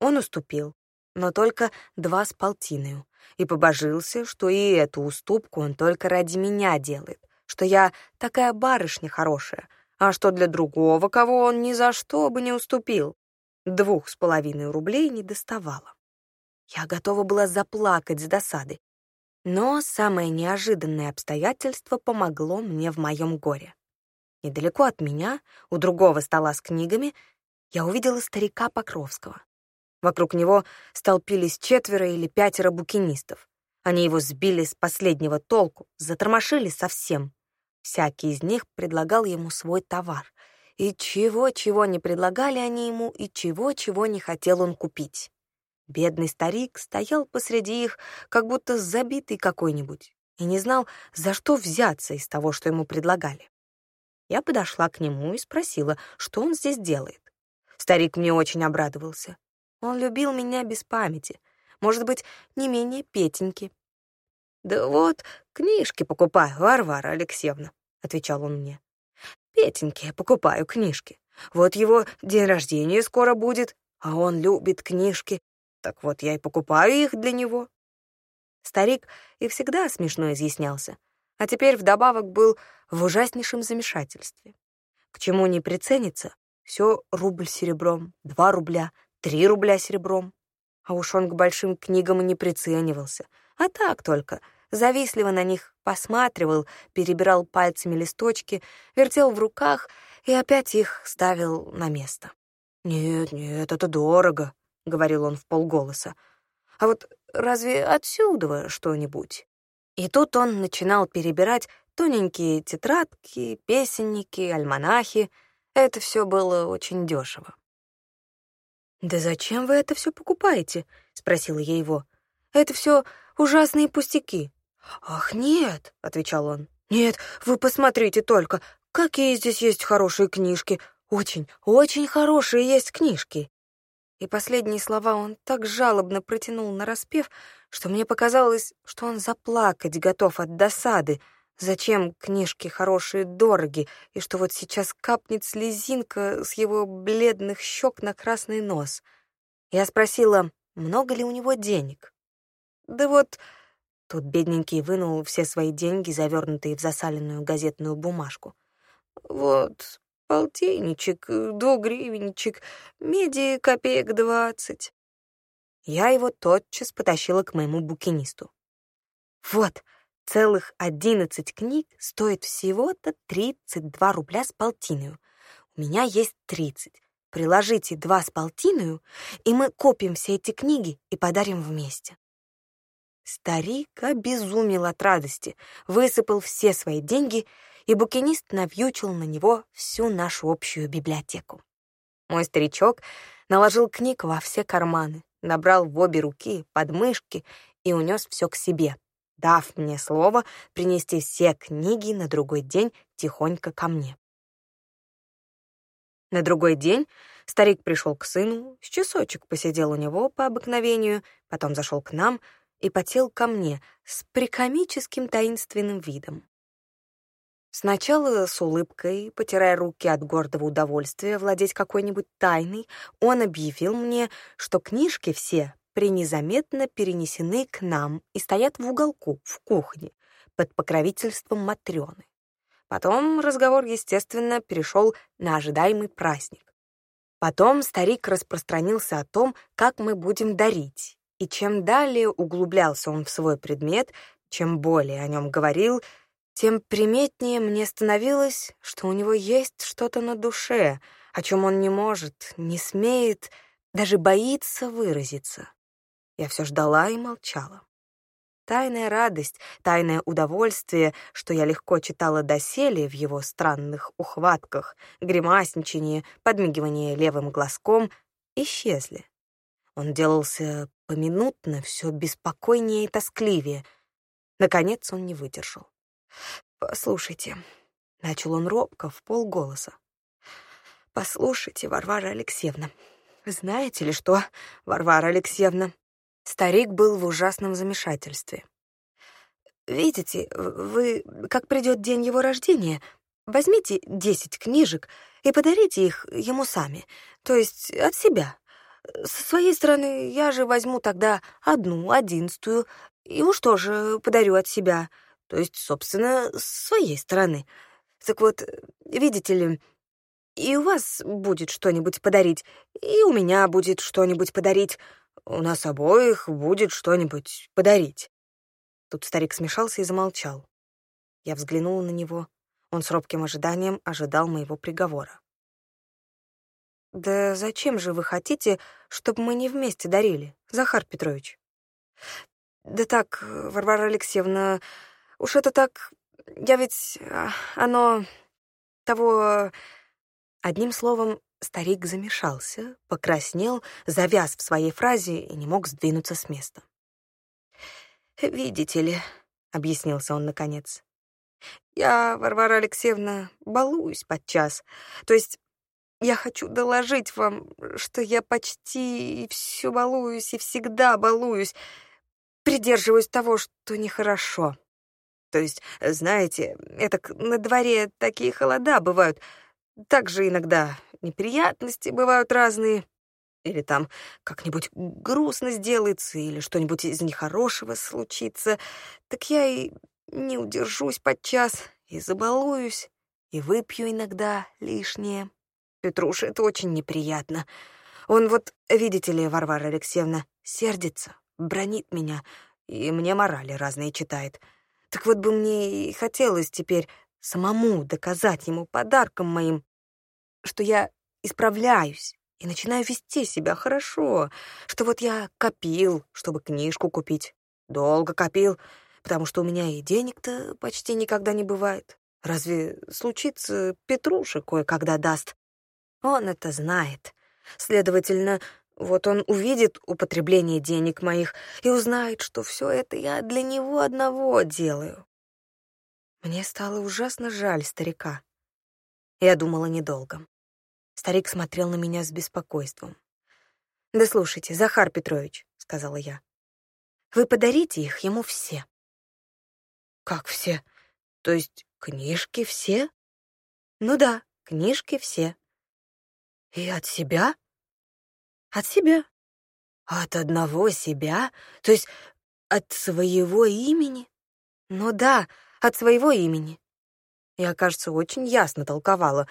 Он уступил, но только два с полтиною, и побожился, что и эту уступку он только ради меня делает, что я такая барышня хорошая, а что для другого, кого он ни за что бы не уступил. Двух с половиной рублей не доставало. Я готова была заплакать с досады, но самое неожиданное обстоятельство помогло мне в моем горе. Недалеко от меня, у другого стола с книгами, я увидела старика Покровского. Вокруг него столпились четверо или пятеро букинистов. Они его сбили с последнего толку, затормошили совсем. Всякий из них предлагал ему свой товар. И чего-чего не предлагали они ему, и чего-чего не хотел он купить. Бедный старик стоял посреди их, как будто забитый какой-нибудь, и не знал, за что взяться из того, что ему предлагали. Я подошла к нему и спросила, что он здесь делает. Старик мне очень обрадовался. Он любил меня без памяти, может быть, не менее Петеньки. «Да вот, книжки покупаю, Варвара Алексеевна», — отвечал он мне. «Петеньке покупаю книжки. Вот его день рождения скоро будет, а он любит книжки так вот, я и покупаю их для него. Старик и всегда смешно изъяснялся, а теперь вдобавок был в ужаснейшем замешательстве. К чему не прицениться, все рубль серебром, два рубля, три рубля серебром. А уж он к большим книгам и не приценивался, а так только, завистливо на них посматривал, перебирал пальцами листочки, вертел в руках и опять их ставил на место. «Нет, нет, это дорого», — говорил он в полголоса. «А вот разве отсюда что-нибудь?» И тут он начинал перебирать тоненькие тетрадки, песенники, альманахи. Это все было очень дешево. «Да зачем вы это все покупаете?» — спросила я его. «Это все ужасные пустяки». «Ах, нет», — отвечал он. «Нет, вы посмотрите только, какие здесь есть хорошие книжки. Очень, очень хорошие есть книжки». И последние слова он так жалобно протянул на распев, что мне показалось, что он заплакать готов от досады. Зачем книжки хорошие дороги, и что вот сейчас капнет слезинка с его бледных щек на красный нос. Я спросила, много ли у него денег. Да вот... Тут бедненький вынул все свои деньги, завернутые в засаленную газетную бумажку. Вот, полтинничек, э, двугривенничек, меди копеек двадцать. Я его тотчас потащила к моему букинисту. Вот, целых одиннадцать книг стоит всего-то тридцать два рубля с полтиною. У меня есть тридцать. Приложите два с полтиною, и мы купим все эти книги и подарим вместе. Старик обезумел от радости, высыпал все свои деньги и букинист навьючил на него всю нашу общую библиотеку. Мой старичок наложил книг во все карманы, набрал в обе руки подмышки и унес все к себе, дав мне слово принести все книги на другой день тихонько ко мне. На другой день старик пришел к сыну, с часочек посидел у него по обыкновению, потом зашел к нам и потел ко мне с прикомическим таинственным видом. Сначала с улыбкой, потирая руки от гордого удовольствия владеть какой-нибудь тайной, он объявил мне, что книжки все пренезаметно перенесены к нам и стоят в уголку, в кухне, под покровительством Матрёны. Потом разговор, естественно, перешел на ожидаемый праздник. Потом старик распространился о том, как мы будем дарить, и чем далее углублялся он в свой предмет, чем более о нем говорил — тем приметнее мне становилось, что у него есть что-то на душе, о чем он не может, не смеет, даже боится выразиться. Я все ждала и молчала. Тайная радость, тайное удовольствие, что я легко читала доселе в его странных ухватках, гримасничание, подмигивание левым глазком, исчезли. Он делался поминутно все беспокойнее и тоскливее. Наконец он не выдержал. «Послушайте», — начал он робко, в полголоса. «Послушайте, Варвара Алексеевна, знаете ли что, Варвара Алексеевна?» Старик был в ужасном замешательстве. «Видите, вы, как придет день его рождения, возьмите десять книжек и подарите их ему сами, то есть от себя. Со своей стороны, я же возьму тогда одну, одиннадцатую, и уж тоже подарю от себя» то есть, собственно, с своей стороны. Так вот, видите ли, и у вас будет что-нибудь подарить, и у меня будет что-нибудь подарить, у нас обоих будет что-нибудь подарить. Тут старик смешался и замолчал. Я взглянула на него. Он с робким ожиданием ожидал моего приговора. «Да зачем же вы хотите, чтобы мы не вместе дарили, Захар Петрович?» «Да так, Варвара Алексеевна, Уж это так... Я ведь... А, оно... того... Одним словом, старик замешался, покраснел, завяз в своей фразе и не мог сдвинуться с места. «Видите ли», — объяснился он наконец, — «я, Варвара Алексеевна, балуюсь подчас. То есть я хочу доложить вам, что я почти все балуюсь и всегда балуюсь, придерживаюсь того, что нехорошо. То есть, знаете, это на дворе такие холода бывают. Также иногда неприятности бывают разные. Или там как-нибудь грустно сделается, или что-нибудь из нехорошего случится. Так я и не удержусь подчас, и забалуюсь, и выпью иногда лишнее. Петруша, это очень неприятно. Он вот, видите ли, Варвара Алексеевна, сердится, бронит меня, и мне морали разные читает — так вот бы мне и хотелось теперь самому доказать ему подарком моим, что я исправляюсь и начинаю вести себя хорошо, что вот я копил, чтобы книжку купить. Долго копил, потому что у меня и денег-то почти никогда не бывает. Разве случится Петруша кое-когда даст? Он это знает. Следовательно, вот он увидит употребление денег моих и узнает, что все это я для него одного делаю. Мне стало ужасно жаль старика. Я думала недолго. Старик смотрел на меня с беспокойством. «Да слушайте, Захар Петрович», — сказала я, — «вы подарите их ему все». «Как все? То есть книжки все?» «Ну да, книжки все». «И от себя?» От себя. От одного себя? То есть от своего имени? Ну да, от своего имени. Я, кажется, очень ясно толковала,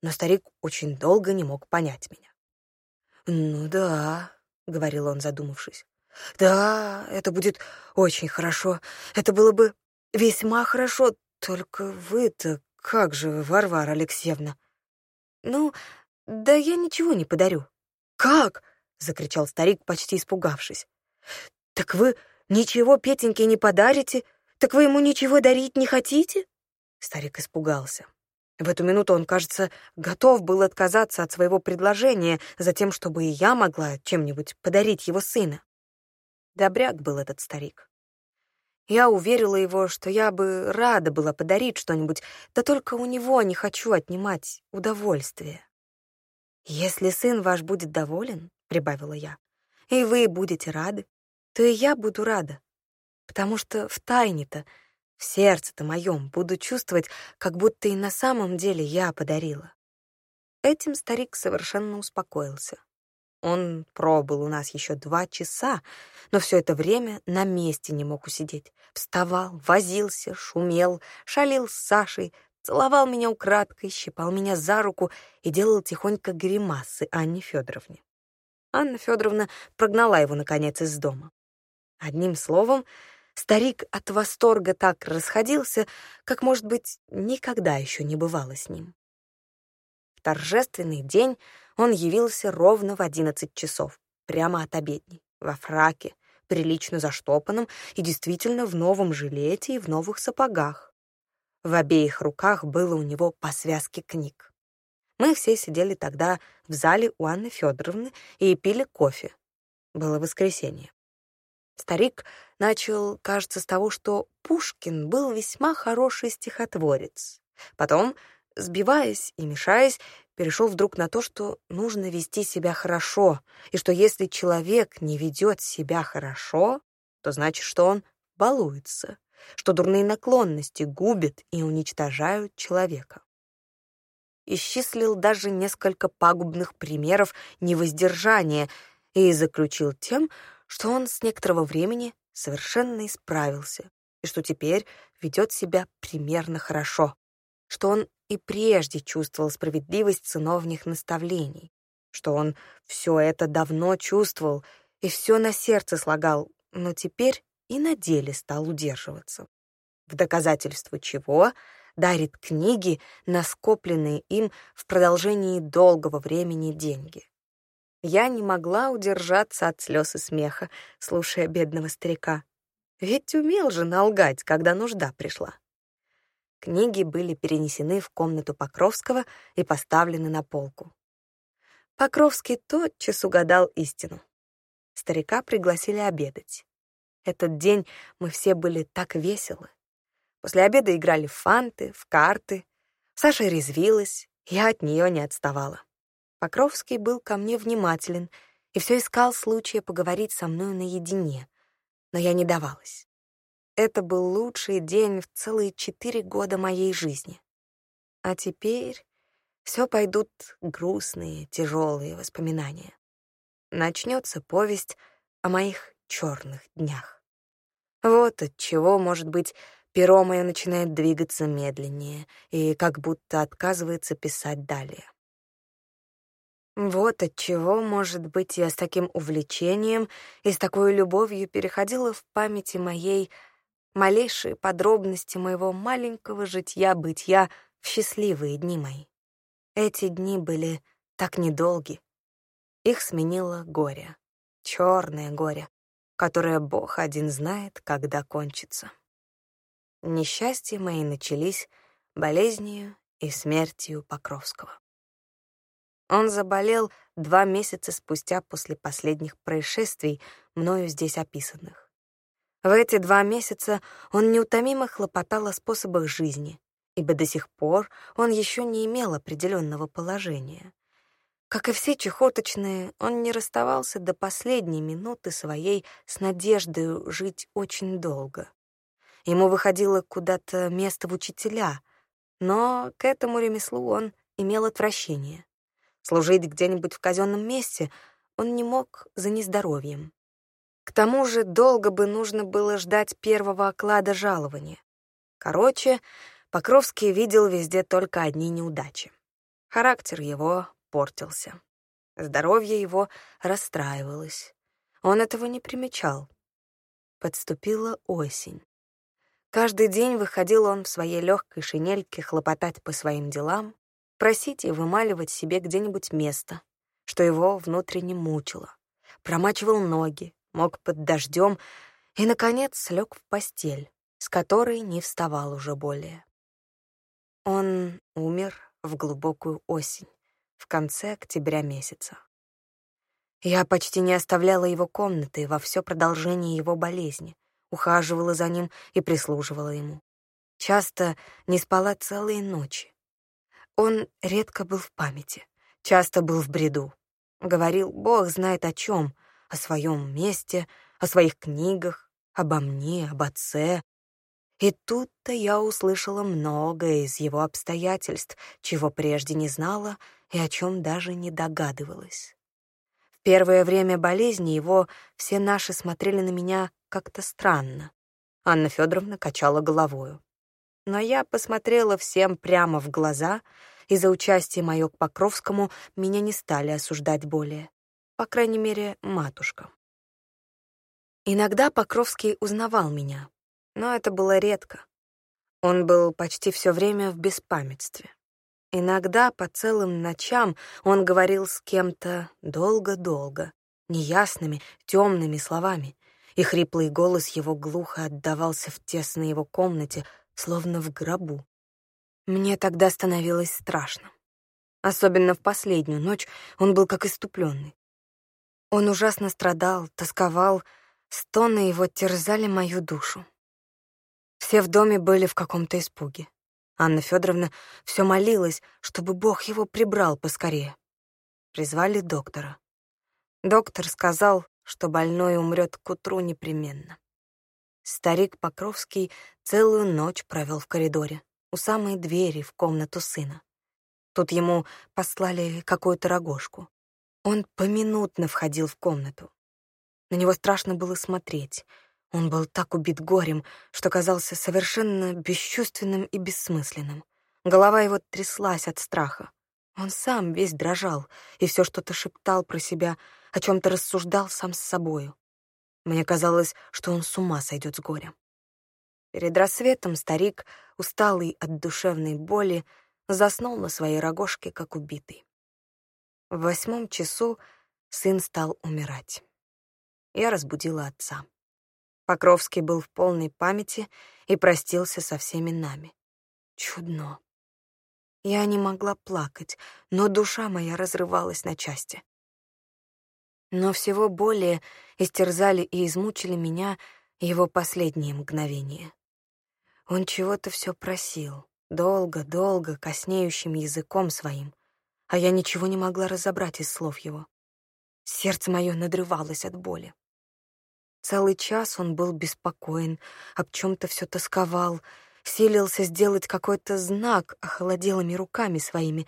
но старик очень долго не мог понять меня. «Ну да», — говорил он, задумавшись. «Да, это будет очень хорошо. Это было бы весьма хорошо. Только вы-то как же, Варвара Алексеевна?» «Ну, да я ничего не подарю». «Как? — закричал старик, почти испугавшись. «Так вы ничего Петеньке не подарите? Так вы ему ничего дарить не хотите?» Старик испугался. В эту минуту он, кажется, готов был отказаться от своего предложения за тем, чтобы и я могла чем-нибудь подарить его сына. Добряк был этот старик. Я уверила его, что я бы рада была подарить что-нибудь, да только у него не хочу отнимать удовольствие. «Если сын ваш будет доволен, — прибавила я, — и вы будете рады, то и я буду рада, потому что в тайне-то, в сердце-то моем буду чувствовать, как будто и на самом деле я подарила». Этим старик совершенно успокоился. Он пробыл у нас еще два часа, но все это время на месте не мог усидеть. Вставал, возился, шумел, шалил с Сашей, целовал меня украдкой, щипал меня за руку и делал тихонько гримасы Анне Федоровне. Анна Федоровна прогнала его, наконец, из дома. Одним словом, старик от восторга так расходился, как, может быть, никогда еще не бывало с ним. В торжественный день он явился ровно в одиннадцать часов, прямо от обедни, во фраке, прилично заштопанном и действительно в новом жилете и в новых сапогах. В обеих руках было у него по связке книг. Мы все сидели тогда в зале у Анны Федоровны и пили кофе. Было воскресенье. Старик начал, кажется, с того, что Пушкин был весьма хороший стихотворец. Потом сбиваясь и мешаясь, перешел вдруг на то, что нужно вести себя хорошо, и что если человек не ведет себя хорошо, то значит, что он балуется, что дурные наклонности губят и уничтожают человека. Исчислил даже несколько пагубных примеров невоздержания и заключил тем, что он с некоторого времени совершенно исправился и что теперь ведет себя примерно хорошо, что он и прежде чувствовал справедливость сыновних наставлений, что он все это давно чувствовал и все на сердце слагал, но теперь и на деле стал удерживаться. В доказательство чего дарит книги на скопленные им в продолжении долгого времени деньги. Я не могла удержаться от слез и смеха, слушая бедного старика. Ведь умел же налгать, когда нужда пришла. Книги были перенесены в комнату Покровского и поставлены на полку. Покровский тотчас угадал истину. Старика пригласили обедать. Этот день мы все были так веселы. После обеда играли в фанты, в карты. Саша резвилась, я от нее не отставала. Покровский был ко мне внимателен и все искал случая поговорить со мной наедине, но я не давалась. Это был лучший день в целые четыре года моей жизни. А теперь все пойдут грустные, тяжелые воспоминания. Начнется повесть о моих черных днях. Вот от чего, может быть, перо мое начинает двигаться медленнее и как будто отказывается писать далее. Вот от чего, может быть, я с таким увлечением и с такой любовью переходила в памяти моей малейшие подробности моего маленького житья-бытия в счастливые дни мои. Эти дни были так недолги. Их сменило горе, черное горе, которое Бог один знает, когда кончится. Несчастья мои начались болезнью и смертью Покровского. Он заболел два месяца спустя после последних происшествий, мною здесь описанных. В эти два месяца он неутомимо хлопотал о способах жизни, ибо до сих пор он еще не имел определенного положения. Как и все чехоточные, он не расставался до последней минуты своей с надеждой жить очень долго. Ему выходило куда-то место в учителя, но к этому ремеслу он имел отвращение. Служить где-нибудь в казенном месте он не мог за нездоровьем. К тому же долго бы нужно было ждать первого оклада жалования. Короче, Покровский видел везде только одни неудачи. Характер его портился. Здоровье его расстраивалось. Он этого не примечал. Подступила осень. Каждый день выходил он в своей легкой шинельке хлопотать по своим делам, просить и вымаливать себе где-нибудь место, что его внутренне мучило. Промачивал ноги, мог под дождем и, наконец, лег в постель, с которой не вставал уже более. Он умер в глубокую осень, в конце октября месяца. Я почти не оставляла его комнаты во все продолжение его болезни, ухаживала за ним и прислуживала ему. Часто не спала целые ночи. Он редко был в памяти, Часто был в бреду. Говорил, Бог знает о чем, о своем месте, о своих книгах, обо мне, об отце. И тут-то я услышала многое из его обстоятельств, чего прежде не знала и о чем даже не догадывалась. Первое время болезни его все наши смотрели на меня как-то странно. Анна Федоровна качала головою. Но я посмотрела всем прямо в глаза, и за участие мое к Покровскому меня не стали осуждать более. По крайней мере, матушка. Иногда Покровский узнавал меня, но это было редко. Он был почти все время в беспамятстве. Иногда по целым ночам он говорил с кем-то долго-долго, неясными, темными словами, и хриплый голос его глухо отдавался в тесной его комнате, словно в гробу. Мне тогда становилось страшно. Особенно в последнюю ночь он был как иступленный. Он ужасно страдал, тосковал, Стоны его терзали мою душу. Все в доме были в каком-то испуге. Анна Федоровна все молилась, чтобы Бог его прибрал поскорее. Призвали доктора. Доктор сказал, что больной умрет к утру непременно. Старик Покровский целую ночь провел в коридоре, у самой двери в комнату сына. Тут ему послали какую-то рогожку. Он поминутно входил в комнату. На него страшно было смотреть. Он был так убит горем, что казался совершенно бесчувственным и бессмысленным. Голова его тряслась от страха. Он сам весь дрожал и все что-то шептал про себя, о чем-то рассуждал сам с собою. Мне казалось, что он с ума сойдет с горя. Перед рассветом старик, усталый от душевной боли, заснул на своей рогожке, как убитый. В восьмом часу сын стал умирать я разбудила отца. Покровский был в полной памяти и простился со всеми нами. Чудно. Я не могла плакать, но душа моя разрывалась на части. Но всего более истерзали и измучили меня его последние мгновения. Он чего-то все просил, долго-долго, коснеющим языком своим, а я ничего не могла разобрать из слов его. Сердце мое надрывалось от боли. Целый час он был беспокоен, об чем-то все тосковал, силился сделать какой-то знак охолоделыми руками своими,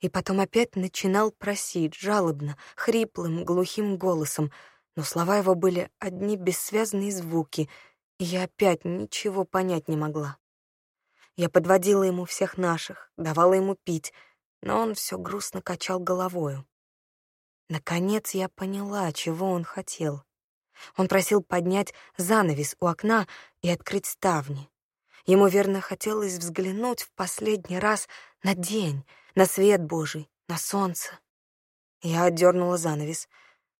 и потом опять начинал просить, жалобно, хриплым, глухим голосом, но слова его были одни бессвязные звуки, и я опять ничего понять не могла. Я подводила ему всех наших, давала ему пить, но он все грустно качал головою. Наконец я поняла, чего он хотел. Он просил поднять занавес у окна и открыть ставни. Ему, верно, хотелось взглянуть в последний раз на день, на свет Божий, на солнце. Я отдернула занавес,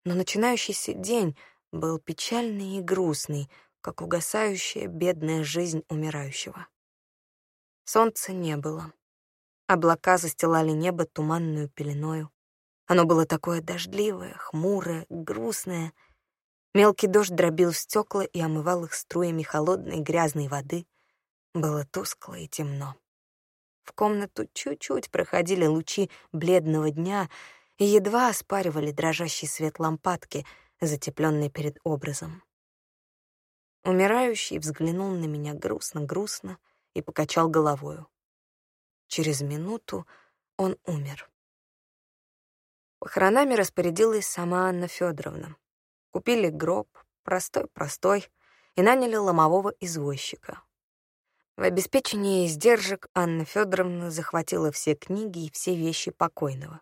но начинающийся день был печальный и грустный, как угасающая бедная жизнь умирающего. Солнца не было. Облака застилали небо туманную пеленою. Оно было такое дождливое, хмурое, грустное — Мелкий дождь дробил стекла и омывал их струями холодной грязной воды. Было тускло и темно. В комнату чуть-чуть проходили лучи бледного дня и едва оспаривали дрожащий свет лампадки, затепленной перед образом. Умирающий взглянул на меня грустно-грустно и покачал головою. Через минуту он умер. Похоронами распорядилась сама Анна Федоровна. Купили гроб, простой-простой, и наняли ломового извозчика. В обеспечении издержек Анна Федоровна захватила все книги и все вещи покойного.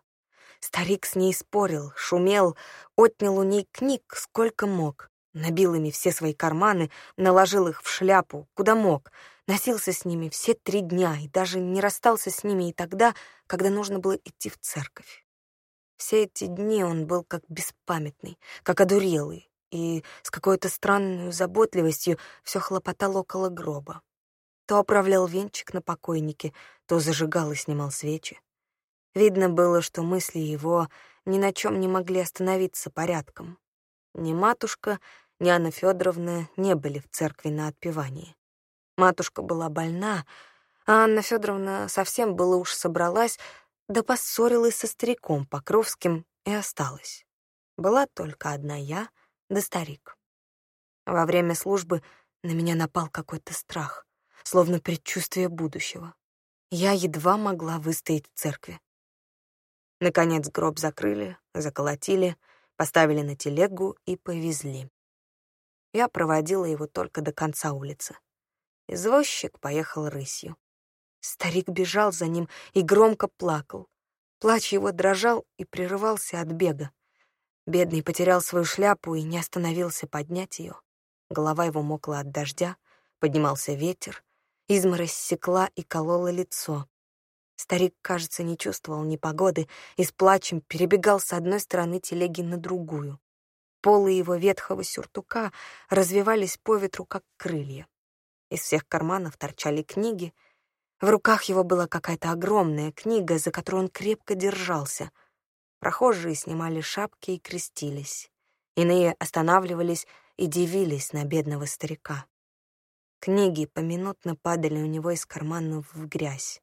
Старик с ней спорил, шумел, отнял у ней книг сколько мог, набил ими все свои карманы, наложил их в шляпу, куда мог, носился с ними все три дня и даже не расстался с ними и тогда, когда нужно было идти в церковь. Все эти дни он был как беспамятный, как одурелый, и с какой-то странной заботливостью все хлопотал около гроба. То оправлял венчик на покойнике, то зажигал и снимал свечи. Видно было, что мысли его ни на чем не могли остановиться порядком. Ни матушка, ни Анна Федоровна не были в церкви на отпевании. Матушка была больна, а Анна Федоровна совсем было уж собралась, да поссорилась со стариком Покровским и осталась. Была только одна я да старик. Во время службы на меня напал какой-то страх, словно предчувствие будущего. Я едва могла выстоять в церкви. Наконец гроб закрыли, заколотили, поставили на телегу и повезли. Я проводила его только до конца улицы. Извозчик поехал рысью. Старик бежал за ним и громко плакал. Плач его дрожал и прерывался от бега. Бедный потерял свою шляпу и не остановился поднять ее. Голова его мокла от дождя, поднимался ветер, изморозь секла и колола лицо. Старик, кажется, не чувствовал ни погоды и с плачем перебегал с одной стороны телеги на другую. Полы его ветхого сюртука развивались по ветру, как крылья. Из всех карманов торчали книги. В руках его была какая-то огромная книга, за которую он крепко держался. Прохожие снимали шапки и крестились. Иные останавливались и дивились на бедного старика. Книги поминутно падали у него из карманов в грязь.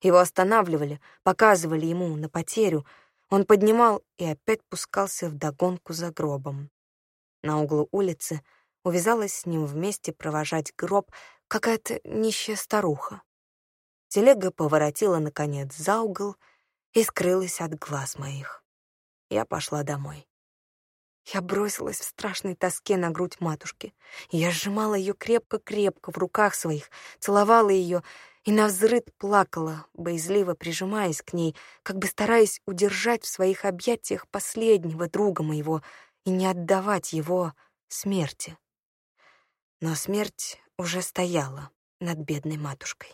Его останавливали, показывали ему на потерю. Он поднимал и опять пускался в догонку за гробом. На углу улицы увязалась с ним вместе провожать гроб какая-то нищая старуха. Телега поворотила, наконец, за угол и скрылась от глаз моих. Я пошла домой. Я бросилась в страшной тоске на грудь матушки. Я сжимала ее крепко-крепко в руках своих, целовала ее и навзрыд плакала, боязливо прижимаясь к ней, как бы стараясь удержать в своих объятиях последнего друга моего и не отдавать его смерти. Но смерть уже стояла над бедной матушкой.